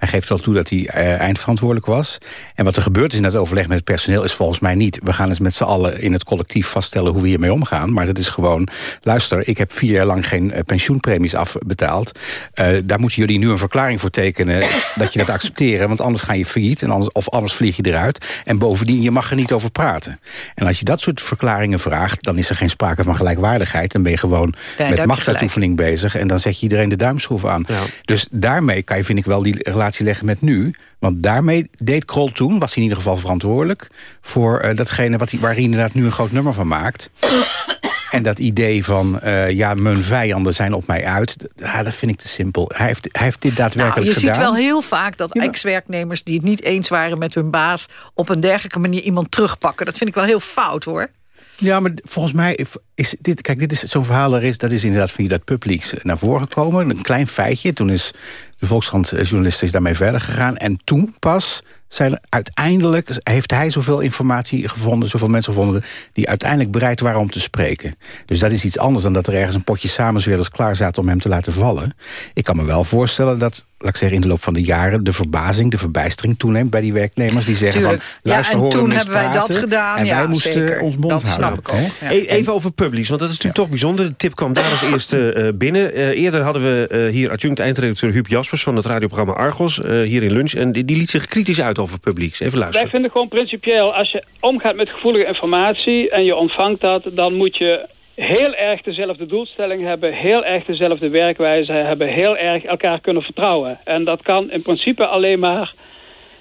Hij geeft wel toe dat hij eh, eindverantwoordelijk was. En wat er gebeurd is in het overleg met het personeel... is volgens mij niet, we gaan eens met z'n allen in het collectief vaststellen... hoe we hiermee omgaan. Maar dat is gewoon, luister, ik heb vier jaar lang geen eh, pensioenpremies afbetaald. Eh, daar moeten jullie nu een verklaring voor tekenen... dat je dat accepteren, want anders ga je failliet. En anders, of anders vlieg je eruit. En bovendien, je mag er niet over praten. En als je dat soort verklaringen vraagt... dan is er geen sprake van gelijkwaardigheid. Dan ben je gewoon met machtsuitoefening bezig... en dan zet je iedereen de duimschroef aan. Dus daarmee kan je, vind ik wel, die relatie leggen met nu. Want daarmee deed Krol toen, was hij in ieder geval verantwoordelijk... voor eh, datgene wat hij, waar hij inderdaad nu een groot nummer van maakt. En dat idee van, eh, ja, mijn vijanden zijn op mij uit... ja, dat vind ik te simpel. Hij heeft, hij heeft dit Nou, daadwerkelijk je gedaan. ziet wel heel vaak dat ex-werknemers die het niet eens waren met hun baas... op een dergelijke manier iemand terugpakken. Dat vind ik wel heel fout, hoor. Ja, maar volgens mij is dit... Kijk, dit is zo'n verhaal, er is, dat is inderdaad via dat Publix naar voren gekomen. Een klein feitje. Toen is de Volkskrant-journalist is daarmee verder gegaan. En toen pas zijn er uiteindelijk... heeft hij zoveel informatie gevonden, zoveel mensen gevonden... die uiteindelijk bereid waren om te spreken. Dus dat is iets anders dan dat er ergens een potje samenzweerders klaar zaten... om hem te laten vallen. Ik kan me wel voorstellen dat, laat ik zeggen, in de loop van de jaren... de verbazing, de verbijstering toeneemt bij die werknemers... die zeggen Tuurlijk. van, Ja, luister, en horen toen hebben wij dat gedaan. En Ja, wij moesten zeker. ons mond Dat houden. snap ik? E- Even over Publix, want dat is natuurlijk toch bijzonder. De tip kwam daar als eerste eh, binnen. Eh, eerder hadden we eh, hier adjunct eindredacteur Huub Jaspers... van het radioprogramma Argos, eh, hier in Lunch. En die, die liet zich kritisch uit over Publix. Even Wij luisteren. vinden gewoon principieel, als je omgaat met gevoelige informatie en je ontvangt dat, dan moet je heel erg dezelfde doelstelling hebben, heel erg dezelfde werkwijze hebben, heel erg elkaar kunnen vertrouwen. En dat kan in principe alleen maar,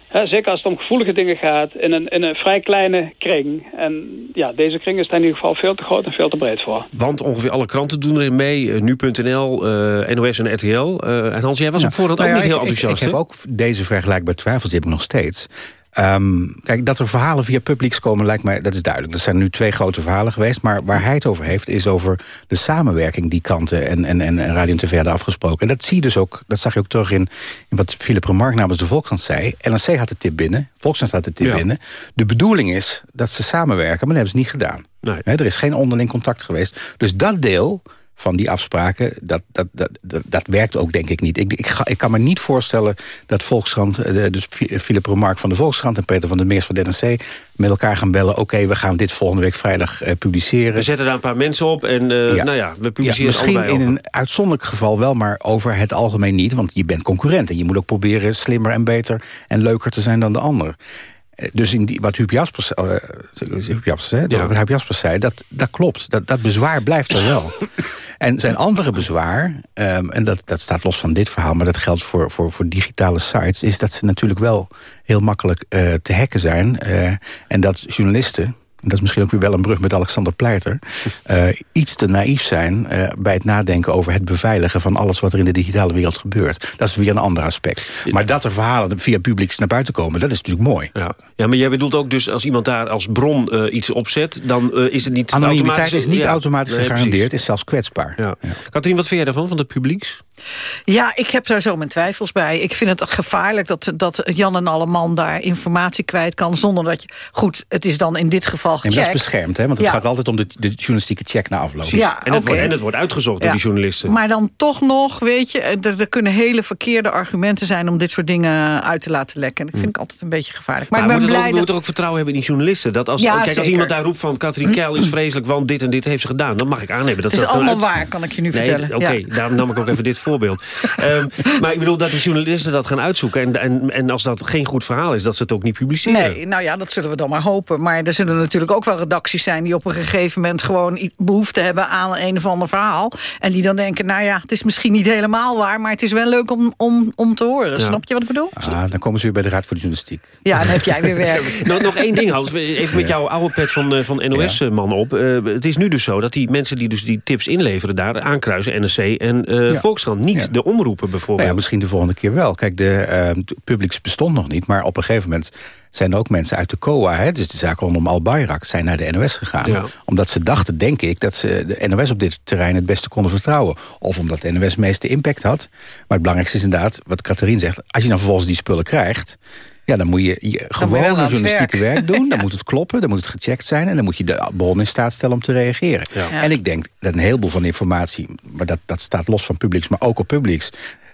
hè, zeker als het om gevoelige dingen gaat, in een, in een vrij kleine kring. En ja, deze kring is daar in ieder geval veel te groot en veel te breed voor. Want ongeveer alle kranten doen erin mee. eh, Nu.nl, eh, NOS en RTL. Eh, en Hans, jij was Ja. op voorhand Nou ook ja, niet heel ik- enthousiast, Ik, heb ook deze vergelijkbare twijfels, die heb ik nog steeds. Ehm, kijk, dat er verhalen via Publix komen, lijkt mij, dat is duidelijk. Er zijn nu twee grote verhalen geweest. Maar waar hij het over heeft, is over de samenwerking die kranten en, en, en Radio en TV hadden afgesproken. En dat zie je dus ook, dat zag je ook terug in, in wat Philip Remark namens de Volkskrant zei. NRC had de tip binnen, Volkskrant had de tip Ja. binnen. De bedoeling is dat ze samenwerken, maar dat hebben ze niet gedaan. Hè, er is geen onderling contact geweest. Dus dat deel van die afspraken, dat, dat, dat, dat, werkt ook denk ik niet. Ik, ik, ga, ik kan me niet voorstellen dat Volkskrant, eh, dus Philip Remark van de Volkskrant... en Peter van der Meers van de NRC met elkaar gaan bellen... oké, we gaan dit volgende week vrijdag eh, publiceren. We zetten daar een paar mensen op en Ja. nou ja, we Ja, publiceren misschien allebei in een uitzonderlijk geval wel, maar over het algemeen niet. Want je bent concurrent en je moet ook proberen slimmer en beter en leuker te zijn dan de ander. Eh, Dus in die, wat Huub Jaspers, eh, Huub Jaspers, hè, wat Huub Jaspers zei, dat, dat klopt. Dat, dat bezwaar blijft er wel. En zijn andere bezwaar, ehm, en dat, dat staat los van dit verhaal... maar dat geldt voor, voor, voor digitale sites... is dat ze natuurlijk wel heel makkelijk eh, te hacken zijn. en dat journalisten, en dat is misschien ook weer wel een brug met Alexander Pleiter... eh, iets te naïef zijn eh, bij het nadenken over het beveiligen... van alles wat er in de digitale wereld gebeurt. Dat is weer een ander aspect. Maar dat er verhalen via Publix naar buiten komen, dat is natuurlijk mooi. Ja. ja, maar jij bedoelt ook dus als iemand daar als bron eh, iets opzet... dan is het niet Anonimiteit automatisch... is niet Ja. automatisch gegarandeerd, is zelfs kwetsbaar. Ja. Katrien, wat vind jij daarvan, van de publieks? Ja, ik heb daar zo mijn twijfels bij. Ik vind het gevaarlijk dat, dat Jan en Alleman daar informatie kwijt kan... zonder dat je... Goed, het is dan in dit geval Nee, gecheckt. maar dat is beschermd, hè? want het Ja. gaat altijd om de, de journalistieke check na afloop. Ja, en, het oké. wordt, en het wordt uitgezocht door die journalisten. Maar dan toch nog, weet je, er, er kunnen hele verkeerde argumenten zijn... om dit soort dingen uit te laten lekken. En dat vind ik altijd een beetje gevaarlijk. Maar, Maar, ik ben blij ook, dat... moeten ook vertrouwen hebben in die journalisten. Dat als, Ja, kijk, als iemand daar roept van... Katrien Keil is vreselijk, want dit en dit heeft ze gedaan. Dan mag ik aannemen. Dat Het is allemaal waar, kan ik je nu Nee, vertellen. Oké, Ja. daarom nam ik ook even dit voorbeeld. Ehm, maar ik bedoel dat de journalisten dat gaan uitzoeken. En, en, en als dat geen goed verhaal is, dat ze het ook niet publiceren. Nee, nou ja, dat zullen we dan maar hopen. Maar er zullen natuurlijk ook wel redacties zijn... die op een gegeven moment gewoon behoefte hebben aan een of ander verhaal. En die dan denken, nou ja, het is misschien niet helemaal waar... maar het is wel leuk om, om, om te horen. Snap je wat ik bedoel? Ah, dan komen ze weer bij de Raad voor de Journalistiek. Ja, dan heb jij weer werk. nog, nog één ding, Hans. Even met jouw oude pet van, eh, van NOS-man op. Uh, het is nu dus zo dat die mensen die dus die tips inleveren daar... aankruisen NRC en uh, ja. Volkskrant. Niet de omroepen bijvoorbeeld. Nou ja, misschien de volgende keer wel. Kijk, de uh, publieks bestond nog niet. Maar op een gegeven moment zijn er ook mensen uit de COA... Hè, dus de zaak rondom Al-Bayrak, zijn naar de NOS gegaan. Ja. Omdat ze dachten, denk ik, dat ze de NOS op dit terrein het beste konden vertrouwen. Of omdat de NOS het meeste impact had. Maar het belangrijkste is inderdaad, wat Catherine zegt... als je dan vervolgens die spullen krijgt... Ja, dan moet je, je gewoon een journalistieke werk. werk. doen. Dan ja. moet het kloppen, dan moet het gecheckt zijn... en dan moet je de bron in staat stellen om te reageren. Ja. En ik denk dat een heleboel van informatie... maar dat, dat staat los van publieks, maar ook op publieks...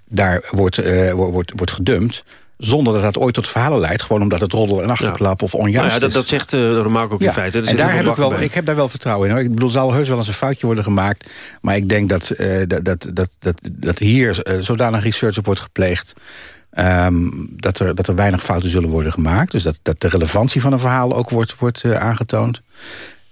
daar wordt, uh, wordt, wordt gedumpt zonder dat dat ooit tot verhalen leidt. Gewoon omdat het roddel en achterklap ja. of onjuist nou ja, dat, dat zegt uh, Remarque ook in feite. en daar heb ik, wel, ik heb daar wel vertrouwen in. Hoor. Ik bedoel, zal heus wel eens een foutje worden gemaakt. Maar ik denk dat, uh, dat, dat, dat, dat, dat hier uh, zodanig research op wordt gepleegd... Um, dat, er, dat er weinig fouten zullen worden gemaakt. Dus dat, dat de relevantie van een verhaal ook wordt, wordt uh, aangetoond.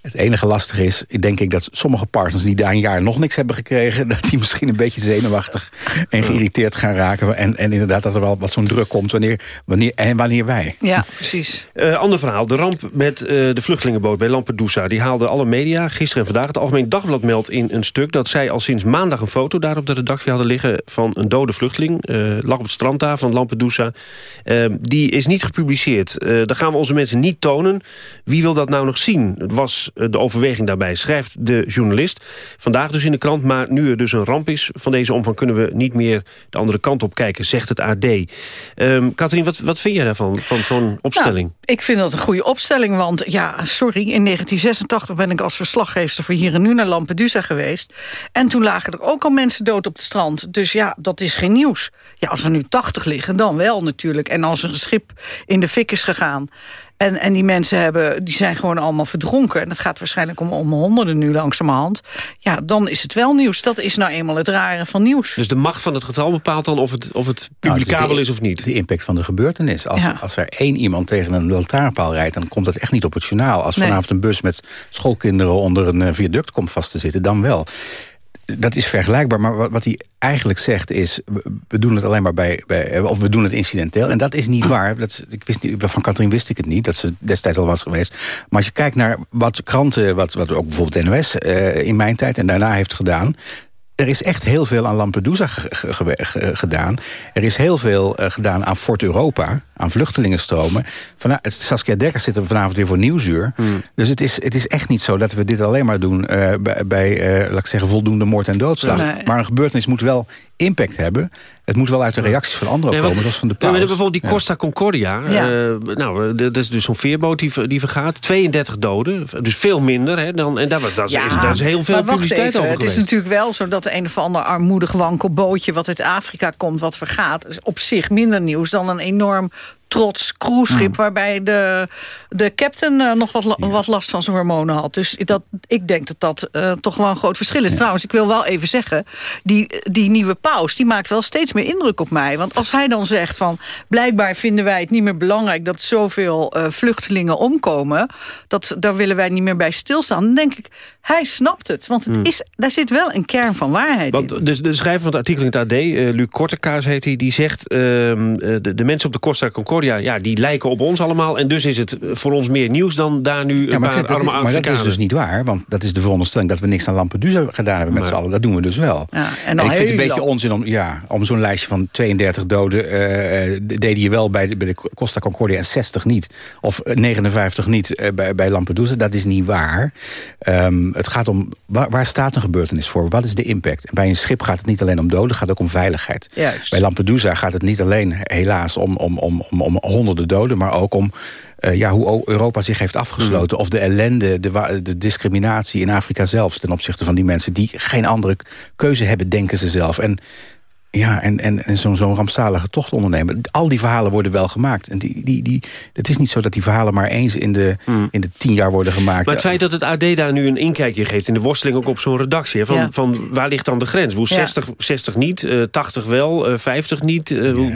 Het enige lastige is, denk ik, dat sommige partners... die daar een jaar nog niks hebben gekregen... dat die misschien een beetje zenuwachtig en geïrriteerd gaan raken. En, en inderdaad dat er wel wat zo'n druk komt wanneer, wanneer, en wanneer wij. Ja, precies. Uh, ander verhaal. De ramp met uh, de vluchtelingenboot bij Lampedusa. Die haalde alle media gisteren en vandaag. Het Algemeen Dagblad meldt in een stuk... dat zij al sinds maandag een foto daar op de redactie hadden liggen... van een dode vluchteling. Uh, lag op het strand daar van Lampedusa. die is niet gepubliceerd. daar gaan we onze mensen niet tonen. Wie wil dat nou nog zien? Het was de overweging daarbij, schrijft de journalist. Vandaag dus in de krant, maar nu er dus een ramp is... van deze omvang kunnen we niet meer de andere kant op kijken, zegt het AD. Um, Katrien, wat, wat vind jij daarvan, van zo'n opstelling? Nou, ik vind dat een goede opstelling, want ja, sorry... in 1986 ben ik als verslaggever voor Hier en Nu naar Lampedusa geweest. En toen lagen er ook al mensen dood op het strand. Dus ja, dat is geen nieuws. Ja, als er nu 80 liggen, dan wel natuurlijk. En als een schip in de fik is gegaan... En, en die mensen hebben, die zijn gewoon allemaal verdronken. En het gaat waarschijnlijk om, om honderden nu langzamerhand. Ja, dan is het wel nieuws. Dat is nou eenmaal het rare van nieuws. Dus de macht van het getal bepaalt dan of het, of het publicabel nou, is, is, of niet? De impact van de gebeurtenis. Als, ja. als er één iemand tegen een lantaarnpaal rijdt... dan komt dat echt niet op het journaal. Als vanavond een bus met schoolkinderen onder een viaduct komt vast te zitten... dan wel dat is vergelijkbaar, maar wat, wat hij eigenlijk zegt is... we doen het alleen maar bij, bij... of we doen het incidenteel. En dat is niet waar. Dat, ik wist niet, van Katrien wist ik het niet, dat ze destijds al was geweest. Maar als je kijkt naar wat kranten... wat, wat ook bijvoorbeeld NOS uh, in mijn tijd en daarna heeft gedaan er is echt heel veel aan Lampedusa gedaan. Er is heel veel uh, gedaan aan Fort Europa, aan vluchtelingenstromen. Van, Saskia Dekkers zit er vanavond weer voor Nieuwsuur. Hmm. Dus het is, het is echt niet zo dat we dit alleen maar doen... Uh, bij, bij uh, laat ik zeggen, voldoende moord en doodslag. Nee. Maar een gebeurtenis moet wel impact hebben. Het moet wel uit de reacties van anderen nee, komen, zoals van de paus. Ja, bijvoorbeeld die Costa Concordia. Ja. Uh, nou, dat is dus zo'n veerboot die, die vergaat. 32 doden, dus veel minder. Hè, dan, en daar, daar, ja, is, daar is heel veel publiciteit even, over Het geweest. is natuurlijk wel zo dat een of ander armoedig wankelbootje... wat uit Afrika komt, wat vergaat... is op zich minder nieuws dan een enorm trots cruiseschip... waarbij de, de captain uh, nog wat, ja. wat last van zijn hormonen had. Dus dat, ik denk dat dat uh, toch wel een groot verschil is. Ja. Trouwens, ik wil wel even zeggen... Die, die nieuwe paus die maakt wel steeds meer indruk op mij. Want als hij dan zegt van... blijkbaar vinden wij het niet meer belangrijk... dat zoveel uh, vluchtelingen omkomen... Dat, daar willen wij niet meer bij stilstaan. Dan denk ik, hij snapt het. Want het hmm. is, daar zit wel een kern van waarheid want, in. Dus de schrijver van het artikel in het AD, Luc Kortekaas heet hij... die zegt, ehm, de, de mensen op de Costa Concordia ja, die lijken op ons allemaal. En dus is het voor ons meer nieuws dan daar nu ja, maar een paar arme Maar dat is dus niet waar. Want dat is de veronderstelling dat we niks aan Lampedusa gedaan hebben met z'n allen. Dat doen we dus wel. Ja, en, en ik vind het een beetje dan... onzin om, ja, om zo'n lijstje van 32 doden... Uh, deden je wel bij de, bij de Costa Concordia en 60 niet. Of 59 niet uh, bij, bij Lampedusa. Dat is niet waar. Um, het gaat om, waar, waar, staat een gebeurtenis voor? Wat is de impact? En bij een schip gaat het niet alleen om doden, het gaat ook om veiligheid. Juist. Bij Lampedusa gaat het niet alleen, helaas, om, om, om, om, om honderden doden... maar ook om uh, ja, hoe Europa zich heeft afgesloten. Mm. Of de ellende, de, de, discriminatie in Afrika zelf... ten opzichte van die mensen die geen andere keuze hebben, denken ze zelf. En Ja, en, en, en zo'n zo'n rampzalige tocht ondernemen. Al die verhalen worden wel gemaakt. En die, die, die, het is niet zo dat die verhalen maar eens in de, in de tien jaar worden gemaakt. Maar het feit dat het AD daar nu een inkijkje geeft... in de worsteling ook op zo'n redactie... van, Ja. van waar ligt dan de grens? Hoe Ja. 60, 60 niet, eh 80 wel, eh 50 niet? eh, hoe-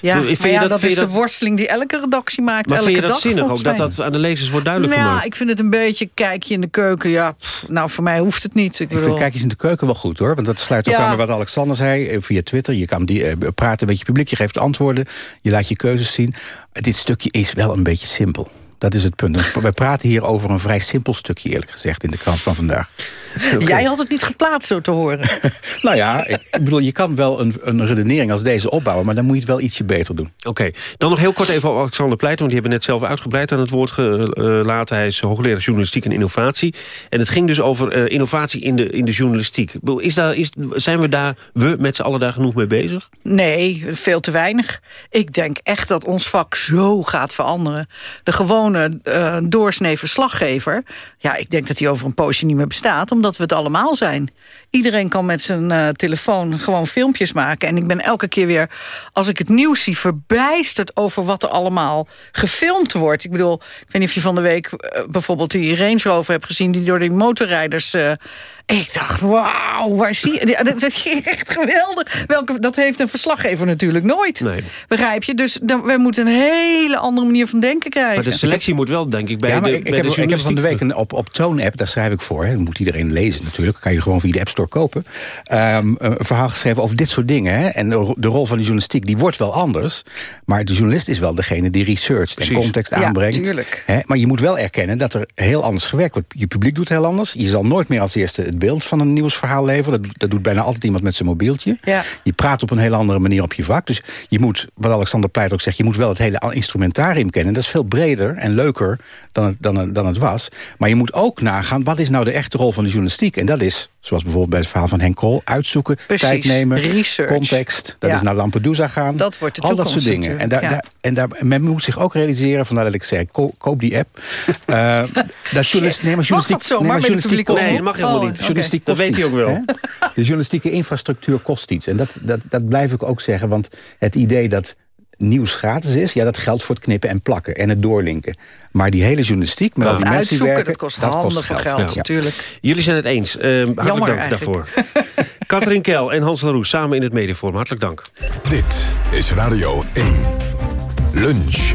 Ja, Vind maar je ja, dat, vind is de worsteling die elke redactie maakt. Maar elke vind je dat dag, zinnig ook, volgens dat mij. dat aan de lezers wordt duidelijk nou, gemaakt? ik vind het een beetje kijkje in de keuken. Ja, pff, nou, voor mij hoeft het niet. Ik, Ik bedoel, vind kijkjes in de keuken wel goed hoor. Want dat sluit ook Ja. aan bij wat Alexander zei eh, via Twitter. Je kan die, eh, praten met je publiek, je geeft antwoorden. Je laat je keuzes zien. Dit stukje is wel een beetje simpel. Dat is het punt. Dus We praten hier over een vrij simpel stukje eerlijk gezegd in de krant van vandaag. Jij had het niet geplaatst zo te horen. Nou ja, ik, ik bedoel, je kan wel een, een redenering als deze opbouwen... maar dan moet je het wel ietsje beter doen. Oké, dan nog heel kort even over Alexander Pleiten... want die hebben net zelf uitgebreid aan het woord gelaten. Hij is hoogleraar journalistiek en innovatie. En het ging dus over eh, innovatie in de, in de journalistiek. Ik bedoel, Is daar, is, zijn we daar, we met z'n allen daar genoeg mee bezig? Nee, veel te weinig. Ik denk echt dat ons vak zo gaat veranderen. De gewone eh doorsnee verslaggever... ja, ik denk dat die over een poosje niet meer bestaat... omdat we het allemaal zijn. Iedereen kan met zijn eh, telefoon gewoon filmpjes maken. En ik ben elke keer weer, als ik het nieuws zie... verbijsterd over wat er allemaal gefilmd wordt. Ik bedoel, ik weet niet of je van de week eh, bijvoorbeeld die Range Rover hebt gezien... die door die motorrijders... eh, ik dacht, wauw, waar zie je... Ja, Dat is echt geweldig. Welke, dat heeft een verslaggever natuurlijk nooit. Nee. Begrijp je? Dus dan, wij moeten een hele andere manier van denken krijgen. Maar de selectie moet wel, denk ik, bij ja, maar de ik, bij ik, heb, de ik heb van de week een, op, op Toon-app, daar schrijf ik voor. Hè, dat moet iedereen lezen natuurlijk. kan je gewoon via de App Store kopen. Ehm, een verhaal geschreven over dit soort dingen. Hè. En de, de rol van de journalistiek, die wordt wel anders. Maar de journalist is wel degene die researcht Precies. en context Ja, aanbrengt. tuurlijk. Hè. Maar je moet wel erkennen dat er heel anders gewerkt wordt. Je publiek doet heel anders. Je zal nooit meer als eerste het beeld van een nieuwsverhaal leveren. Dat, doet- dat doet bijna altijd iemand met zijn mobieltje. Ja. Je praat op een hele andere manier op je vak. Dus je moet, wat Alexander Pleit ook zegt... je moet wel het hele instrumentarium kennen. Dat is veel breder en leuker dan het, dan, dan het was. Maar je moet ook nagaan, wat is nou de echte rol van de journalistiek? En dat is, zoals bijvoorbeeld bij het verhaal van Henk Krol... uitzoeken, Precies, tijd nemen, research. context. Dat Ja. is naar Lampedusa gaan. Dat wordt de Al dat soort dingen. En, daar, ja. daar, en daar, men moet zich ook realiseren, vandaar dat ik zei... ko- koop die app. Eh, dat journalist, nee, maar Mag dat journalistiek, zomaar nee, maar journalistiek kost- Nee, dat mag helemaal Oh, niet. Journalistiek Dat kost weet hij ook wel. hè? De journalistieke infrastructuur kost iets. En dat, dat, dat blijf ik ook zeggen. Want het idee dat nieuws gratis is... ja, dat geldt voor het knippen en plakken en het doorlinken. Maar die hele journalistiek, met al die Het mensen die werken... dat kost handen van geld, Ja. natuurlijk. Jullie zijn het eens. Eh, hartelijk Jammer dank eigenlijk. daarvoor. Katrien Kel en Hans Laroes samen in het mediaforum. Hartelijk dank. Dit is Radio 1. Lunch.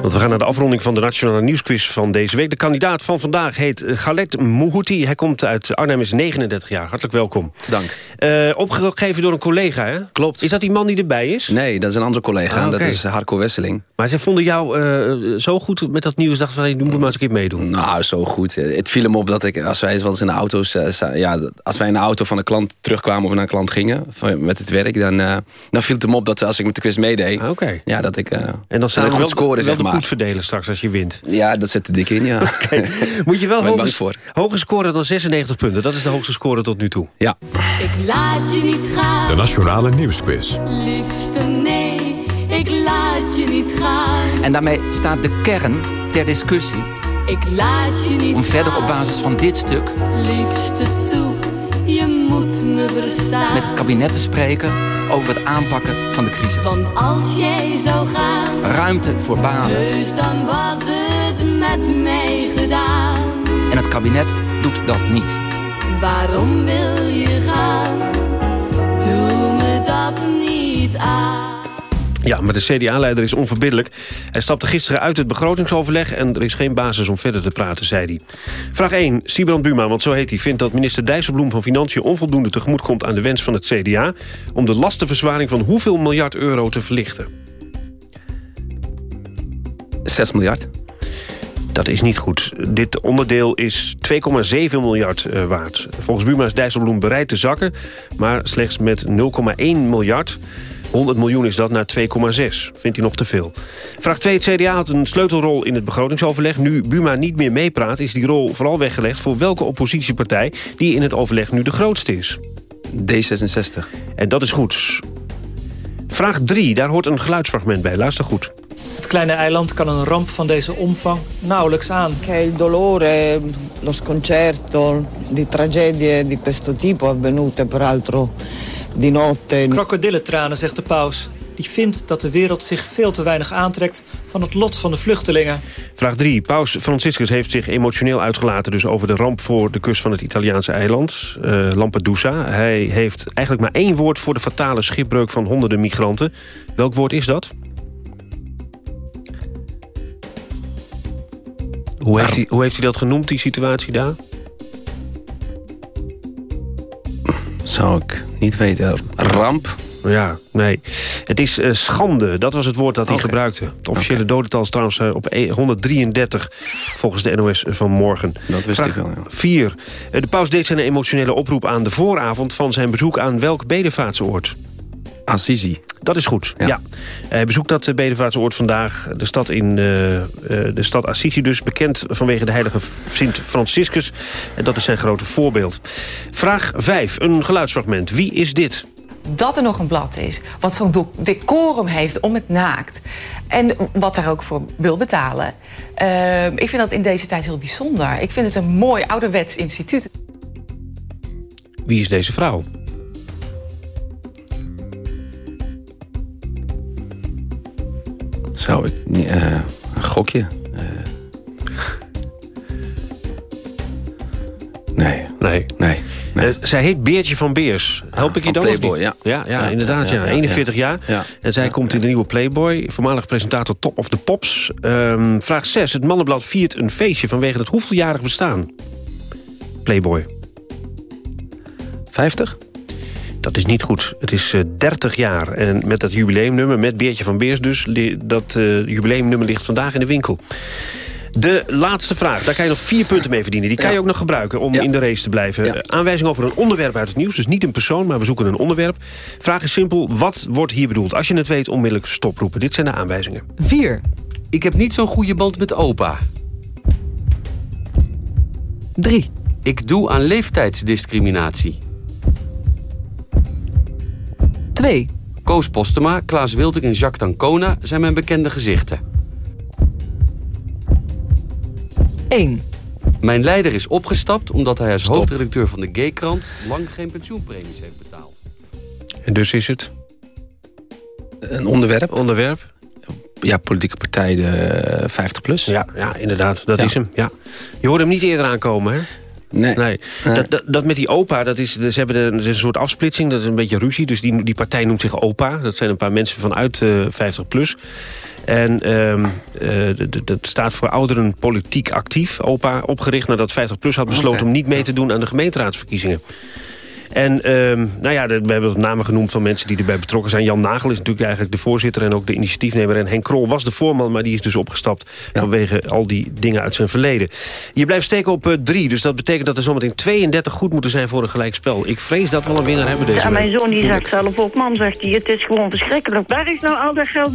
Want we gaan naar de afronding van de Nationale Nieuwsquiz van deze week. De kandidaat van vandaag heet Galet Mouhouti. Hij komt uit Arnhem, is 39 jaar. Hartelijk welkom. Dank. Eh, opgegeven door een collega, hè? Klopt. Is dat die man die erbij is? Nee, dat is een andere collega. Ah. Dat is Harco Wesseling. Maar ze vonden jou eh, zo goed met dat nieuws... dachten van, hey, nu moet maar eens een keer meedoen. Nou, zo goed. Het viel hem op dat ik, als wij wel eens in de auto's... ja, als wij in de auto van een klant terugkwamen of naar een klant gingen... van- met het werk, dan, eh, dan viel het hem op dat als ik met de quiz meedeed... Oké. ja, dat ik, En dan dat ik goed scoorde, wel zeg maar. Verdelen straks als je wint. Ja, dat zit er dik in, ja. Moet je wel hoger, voor. hoger scoren dan 96 punten. Dat is de hoogste score tot nu toe. Ja. Ik laat je niet gaan, De Nationale Nieuwsquiz. liefste nee, ik laat je niet gaan. En daarmee staat de kern ter discussie Ik laat je niet om verder op basis van dit stuk liefste toe, je moet me verstaan. met het kabinet te spreken over het aanpakken van de crisis. Want als jij zou gaan, Ruimte voor banen. heus dan was het met mij gedaan. En het kabinet doet dat niet. Waarom wil je gaan? Doe me dat niet aan. Ja, maar de CDA-leider is onverbiddelijk. Hij stapte gisteren uit het begrotingsoverleg... en er is geen basis om verder te praten, zei hij. Vraag 1. Sibrand Buma, want zo heet hij... vindt dat minister Dijsselbloem van Financiën onvoldoende tegemoet komt... aan de wens van het CDA... om de lastenverzwaring van hoeveel miljard euro te verlichten? 6 miljard. Dat is niet goed. Dit onderdeel is 2,7 miljard eh, waard. Volgens Buma is Dijsselbloem bereid te zakken... maar slechts met 0,1 miljard... 100 miljoen is dat naar 2,6. Vindt hij nog te veel. Vraag 2. Het CDA had een sleutelrol in het begrotingsoverleg. Nu Buma niet meer meepraat, is die rol vooral weggelegd... voor welke oppositiepartij die in het overleg nu de grootste is. D66. En dat is goed. Vraag 3. Daar hoort een geluidsfragment bij. Luister goed. Het kleine eiland kan een ramp van deze omvang nauwelijks aan. Che il dolore, lo sconcerto di tragedie di questo tipo avvenute peraltro di notte... Krokodillentranen, zegt de paus. Die vindt dat de wereld zich veel te weinig aantrekt van het lot van de vluchtelingen. Vraag 3. Paus Franciscus heeft zich emotioneel uitgelaten... dus over de ramp voor de kust van het Italiaanse eiland, eh, Lampedusa. Hij heeft eigenlijk maar één woord voor de fatale schipbreuk van honderden migranten. Welk woord is dat? Hoe heeft, hij, hoe heeft hij dat genoemd, die situatie daar? Zou ik niet weten. Ramp? Ja, nee. Het is eh, schande. Dat was het woord dat hij gebruikte. Het officiële dodental is trouwens eh, op e- 133 volgens de NOS van morgen. Dat wist Vraag ik wel, ja. 4. De paus deed zijn emotionele oproep aan de vooravond van zijn bezoek aan welk bedevaartsoord? Assisi. Dat is goed, ja. Hij bezoekt dat eh, bedevaartsoord vandaag. De stad, in, eh, eh, de stad Assisi dus, bekend vanwege de heilige Sint Franciscus. En dat is zijn grote voorbeeld. Vraag 5, een geluidsfragment. Wie is dit? dat er nog een blad is. Wat zo'n decorum heeft om het naakt. En wat daar ook voor wil betalen. Ehm, ik vind dat in deze tijd heel bijzonder. Ik vind het een mooi ouderwets instituut. Wie is deze vrouw? Zou ik eh, een gokje? Eh. nee. Nee. Nee. Eh, zij heet Beertje van Beers. Help ik je dan of Playboy, niet? ja. Ja, ja, Ja, inderdaad. ja, Ja, ja, 41 ja. jaar. Ja. En zij komt in de nieuwe Playboy. Voormalig presentator Top of the Pops. Ehm, vraag 6. Het Mannenblad viert een feestje vanwege het hoeveeljarig bestaan? Playboy. 50? Dat is niet goed. Het is eh, 30 jaar. En met dat jubileumnummer, met Beertje van Beers dus... dat eh, jubileumnummer ligt vandaag in de winkel. De laatste vraag, daar kan je nog vier punten mee verdienen. Die kan je ook nog gebruiken om in de race te blijven. Eh, Aanwijzing over een onderwerp uit het nieuws. Dus niet een persoon, maar we zoeken een onderwerp. Vraag is simpel, wat wordt hier bedoeld? Als je het weet, onmiddellijk stoproepen. Dit zijn de aanwijzingen. 4. Ik heb niet zo'n goede band met opa. 3. Ik doe aan leeftijdsdiscriminatie. 2. Koos Postema, Klaas Wilting en Jacques Dancona zijn mijn bekende gezichten. 1. Mijn leider is opgestapt omdat hij als hoofdredacteur van de Gaykrant lang geen pensioenpremies heeft betaald. En dus is het? Een onderwerp? Onderwerp? Ja, politieke partij de eh, 50 plus. Ja, ja inderdaad. Dat Ja. is hem. Ja. Je hoorde hem niet eerder aankomen, hè? Nee. nee. Dat, dat, dat met die OPA, dat is, ze hebben is een soort afsplitsing. Dat is een beetje ruzie. Dus die, die partij noemt zich OPA. Dat zijn een paar mensen vanuit eh 50 plus. En de- dat staat voor Ouderen Politiek Actief. OPA, opgericht nadat 50 plus had besloten... Om niet mee te doen aan de gemeenteraadsverkiezingen. En ehm, nou ja, we hebben wat namen genoemd van mensen die erbij betrokken zijn. Jan Nagel is natuurlijk eigenlijk de voorzitter en ook de initiatiefnemer. En Henk Krol was de voorman, maar die is dus opgestapt... vanwege al die dingen uit zijn verleden. Je blijft steken op eh, drie, dus dat betekent dat er zometeen 32 goed moeten zijn voor een gelijkspel. Ik vrees dat we al een winnaar hebben deze Ja, mijn week. zoon die zegt zelf ook, mam zegt hij, het is gewoon verschrikkelijk. Waar is nou al dat geld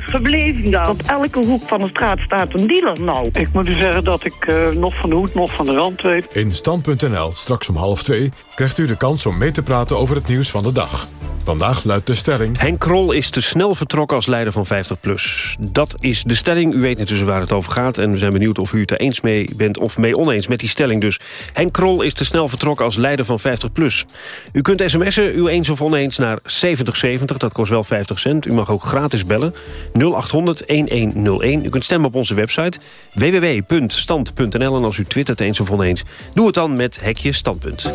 gebleven dan? Op elke hoek van de straat staat een dealer nou. Ik moet u zeggen dat ik eh, nog van de hoed, nog van de rand weet. In Stand.nl, straks om half twee, krijgt u de kans om mee te praten over het nieuws van de dag. Vandaag luidt de stelling... Henk Krol is te snel vertrokken als leider van 50PLUS. Dat is de stelling. U weet intussen waar het over gaat. En we zijn benieuwd of u het er eens mee bent of mee oneens met die stelling dus. Henk Krol is te snel vertrokken als leider van 50PLUS. U kunt sms'en, u eens of oneens, naar 7070. Dat kost wel 50 cent. U mag ook gratis bellen. 0800 1101. U kunt stemmen op onze website www.stand.nl. En als u twittert eens of oneens, doe het dan met hekje standpunt.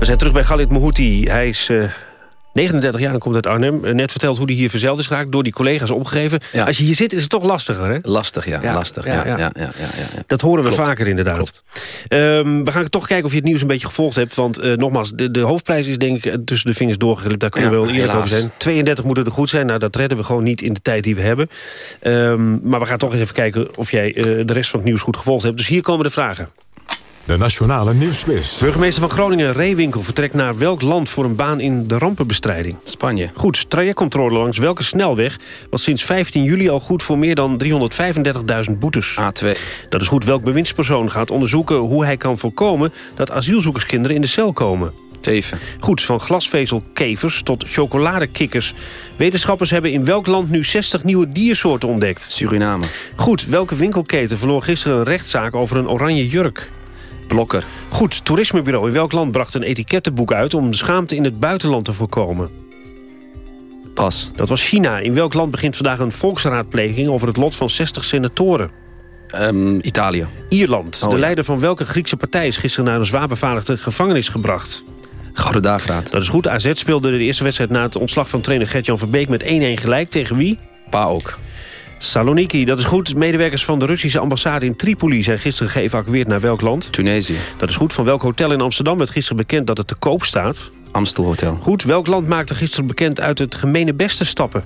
We zijn terug bij Galit Mohouti. Hij is eh, 39 jaar en komt uit Arnhem. Eh, Net verteld hoe hij hier verzeild is geraakt. Door die collega's opgegeven. Als je hier zit is het toch lastiger, hè? Lastig, ja. lastig, ja. ja, ja. ja. Dat horen we Klopt. vaker inderdaad. Ehm, we gaan toch kijken of je het nieuws een beetje gevolgd hebt. Want eh, nogmaals, de, de hoofdprijs is denk ik eh, tussen de vingers doorgeglipt. Daar kunnen we wel eerlijk helaas. over zijn. 32 moeten er goed zijn. Nou, dat redden we gewoon niet in de tijd die we hebben. Ehm, maar we gaan toch eens even kijken of jij eh, de rest van het nieuws goed gevolgd hebt. Dus hier komen de vragen. De Nationale Nieuwsquiz. Burgemeester van Groningen, Reewinkel, vertrekt naar welk land voor een baan in de rampenbestrijding? Spanje. Goed, trajectcontrole langs welke snelweg was sinds 15 juli al goed voor meer dan 335.000 boetes? A2. Dat is goed, welk bewindspersoon gaat onderzoeken hoe hij kan voorkomen dat asielzoekerskinderen in de cel komen? Teven. Goed, van glasvezelkevers tot chocoladekikkers. Wetenschappers hebben in welk land nu 60 nieuwe diersoorten ontdekt? Suriname. Goed, welke winkelketen verloor gisteren een rechtszaak over een oranje jurk? Blokker. Goed, toerismebureau in welk land bracht een etikettenboek uit... om de schaamte in het buitenland te voorkomen? Pas. Dat was China. In welk land begint vandaag een volksraadpleging... over het lot van 60 senatoren? Ehm, Italië. Ierland. Oh, de leider van welke Griekse partij... is gisteren naar een zwaar bevaardigde gevangenis gebracht? Gouden Dageraad. Dat is goed. AZ speelde de eerste wedstrijd na het ontslag van trainer Gert-Jan Verbeek... met 1-1 gelijk. Tegen wie? PAOK. Saloniki, dat is goed. Medewerkers van de Russische ambassade in Tripoli... zijn gisteren geëvacueerd naar welk land? Tunesië. Dat is goed. Van welk hotel in Amsterdam werd gisteren bekend dat het te koop staat? Amstel Hotel. Goed. Welk land maakte gisteren bekend uit het gemene beste stappen?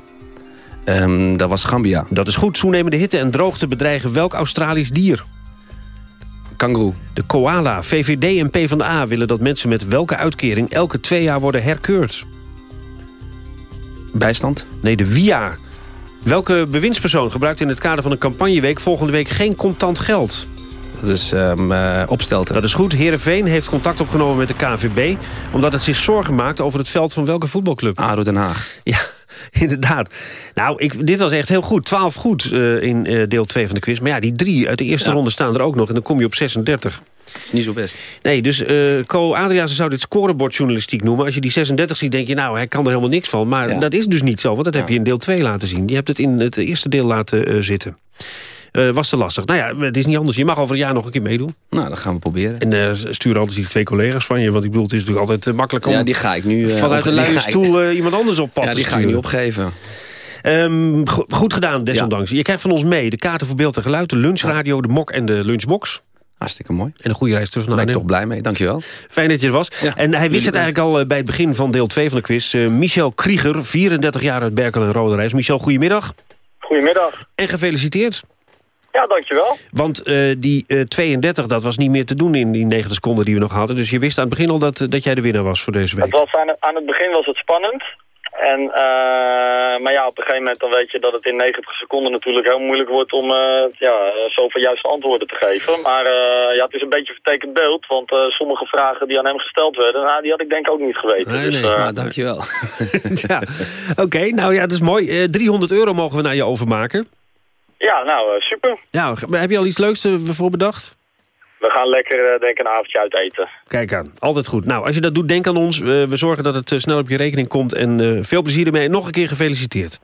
Ehm, dat was Gambia. Dat is goed. Toenemende hitte en droogte bedreigen welk Australisch dier? Kangoeroe. De koala. VVD en PvdA willen dat mensen met welke uitkering... elke twee jaar worden herkeurd? Bijstand? Nee, de WIA. Welke bewindspersoon gebruikt in het kader van een campagneweek... volgende week geen contant geld? Dat is um, uh, opstelten. Dat is goed. Heerenveen heeft contact opgenomen met de KNVB... omdat het zich zorgen maakt over het veld van welke voetbalclub? ADO Den Haag. Ja, inderdaad. Nou, ik, dit was echt heel goed. 12 goed uh, in uh, deel 2 van de quiz. Maar ja, die drie uit de eerste ja. ronde staan er ook nog... en dan kom je op 36. Dat is niet zo best. Nee, dus uh, Co Adriaanse zou dit scorebordjournalistiek noemen. Als je die 36 ziet, denk je, nou, hij kan er helemaal niks van. Maar ja. dat is dus niet zo, want dat ja. heb je in deel 2 laten zien. Je hebt het in het eerste deel laten uh, zitten. Uh, was te lastig. Nou ja, het is niet anders. Je mag over een jaar nog een keer meedoen. Nou, dat gaan we proberen. En uh, stuur altijd die twee collega's van je. Want ik bedoel, het is natuurlijk altijd uh, makkelijk om... Ja, die ga ik nu... vanuit een luie stoel iemand anders op pad Ja, die ga ik nu opgeven. Um, go goed gedaan, desondanks. Ja. Je krijgt van ons mee de kaarten voor beeld en geluid... de lunchradio, de mok en de lunchbox. Hartstikke mooi. En een goede reis terug naar Daar ben ik toch blij mee, dankjewel. Fijn dat je er was. Ja. En hij wist het eigenlijk al bij het begin van deel 2 van de quiz. Uh, Michel Krieger, 34 jaar uit Berkel en Rode Reis. Michel, goedemiddag. Goedemiddag. En gefeliciteerd. Ja, dankjewel. Want uh, die uh, 32, dat was niet meer te doen in die 90 seconden die we nog hadden. Dus je wist aan het begin al dat, dat jij de winnaar was voor deze week. Het was aan, het, aan het begin was het spannend. En, uh, maar ja, op een gegeven moment dan weet je dat het in 90 seconden natuurlijk heel moeilijk wordt om uh, ja, zoveel juiste antwoorden te geven. Maar uh, ja, het is een beetje een vertekend beeld, want sommige vragen die aan hem gesteld werden, nou, die had ik denk ook niet geweten. Nee, dus, nee, ah, dankjewel. ja. Oké, okay, nou ja, dat is mooi. 300 euro mogen we naar je overmaken. Ja, nou, super. Ja, heb je al iets leuks ervoor bedacht? We gaan lekker, denk ik, een avondje uit eten. Kijk aan, altijd goed. Nou, als je dat doet, denk aan ons. We zorgen dat het uh, snel op je rekening komt. En uh, veel plezier ermee. Nog een keer gefeliciteerd.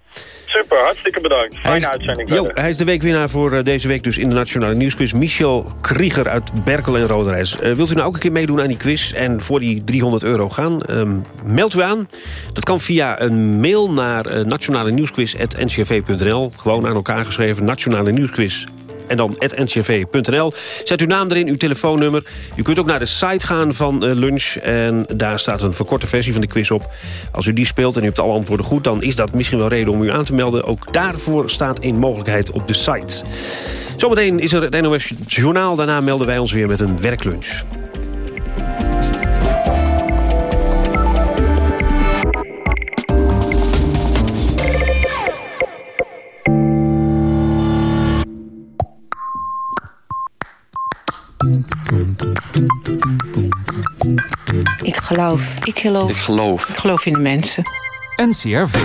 Super, hartstikke bedankt. Fijne uitzending. Jo, hij is de weekwinnaar voor deze week dus in de Nationale Nieuwsquiz. Michel Krieger uit Berkel en Roderijs. wilt u nou ook een keer meedoen aan die quiz en voor die 300 euro gaan? Um, meld u aan. Dat kan via een mail naar nationale nieuwsquiz.ncv.nl. Gewoon aan elkaar geschreven, Nationale Nieuwsquiz en dan ncv.nl. Zet uw naam erin, uw telefoonnummer. U kunt ook naar de site gaan van uh, Lunch. En daar staat een verkorte versie van de quiz op. Als u die speelt en u hebt alle antwoorden goed... dan is dat misschien wel reden om u aan te melden. Ook daarvoor staat een mogelijkheid op de site. Zometeen is er het NOS Journaal. Daarna melden wij ons weer met een werklunch. Geloof. Ik geloof. Ik geloof. Ik geloof in de mensen. NCRV.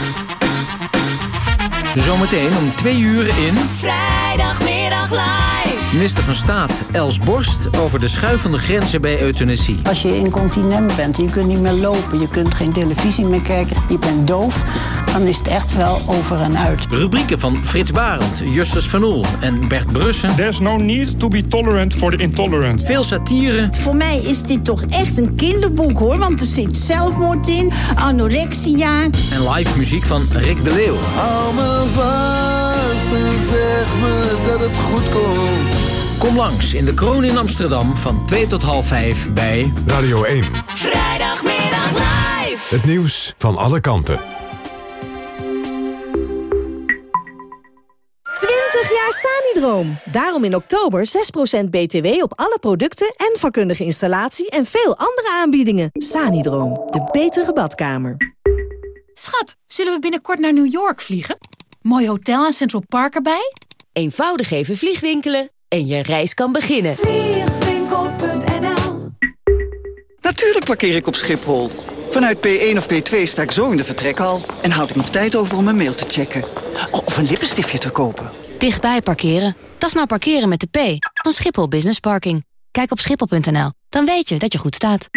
Zometeen om twee uur in... Vrijdagmiddag live. Minister van Staat Els Borst over de schuivende grenzen bij euthanasie. Als je incontinent bent, je kunt niet meer lopen, je kunt geen televisie meer kijken, je bent doof, dan is het echt wel over en uit. Rubrieken van Frits Barend, Justus van Oel en Bert Brussen. There's no need to be tolerant for the intolerant. Veel satire. Voor mij is dit toch echt een kinderboek hoor, want er zit zelfmoord in, anorexia. En live muziek van Rick de Leeuw. Hou me vast en zeg me dat het goed komt. Kom langs in de Kroon in Amsterdam van 2 tot half 5 bij Radio 1. Vrijdagmiddag live. Het nieuws van alle kanten. 20 jaar Sanidroom. Daarom in oktober 6% BTW op alle producten en vakkundige installatie en veel andere aanbiedingen. Sanidroom, de betere badkamer. Schat, zullen we binnenkort naar New York vliegen? Mooi hotel en Central Park erbij? Eenvoudig even vliegwinkelen en je reis kan beginnen. Vliegwinkel.nl Natuurlijk parkeer ik op Schiphol. Vanuit P1 of P2 sta ik zo in de vertrekhal... en houd ik nog tijd over om een mail te checken. Of een lippenstiftje te kopen. Dichtbij parkeren. Dat is nou parkeren met de P van Schiphol Business Parking. Kijk op schiphol.nl. Dan weet je dat je goed staat.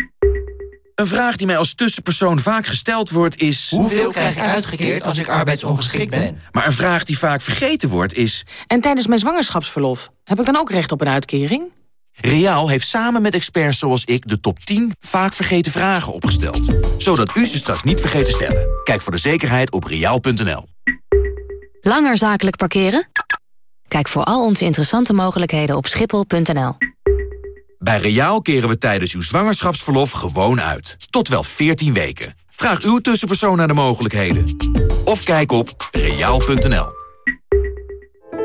Een vraag die mij als tussenpersoon vaak gesteld wordt is... Hoeveel krijg ik uitgekeerd als ik arbeidsongeschikt ben? Maar een vraag die vaak vergeten wordt is... En tijdens mijn zwangerschapsverlof, heb ik dan ook recht op een uitkering? Reaal heeft samen met experts zoals ik de top 10 vaak vergeten vragen opgesteld. Zodat u ze straks niet vergeet te stellen. Kijk voor de zekerheid op reaal.nl. Langer zakelijk parkeren? Kijk voor al onze interessante mogelijkheden op schiphol.nl. Bij Reaal keren we tijdens uw zwangerschapsverlof gewoon uit. Tot wel 14 weken. Vraag uw tussenpersoon naar de mogelijkheden. Of kijk op reaal.nl.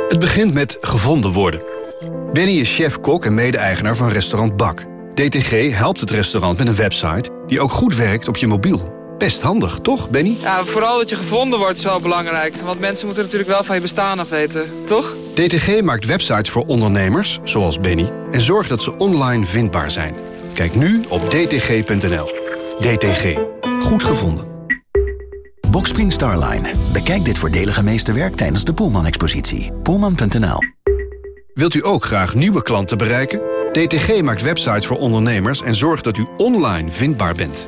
Het begint met gevonden worden. Benny is chef-kok en mede-eigenaar van restaurant Bak. DTG helpt het restaurant met een website die ook goed werkt op je mobiel. Best handig, toch, Benny? Ja, vooral dat je gevonden wordt is wel belangrijk. Want mensen moeten natuurlijk wel van je bestaan af weten, toch? DTG maakt websites voor ondernemers, zoals Benny... en zorgt dat ze online vindbaar zijn. Kijk nu op dtg.nl. DTG. Goed gevonden. Boxspring Starline. Bekijk dit voordelige meesterwerk tijdens de Poelman-expositie. Poelman.nl Wilt u ook graag nieuwe klanten bereiken? DTG maakt websites voor ondernemers en zorgt dat u online vindbaar bent.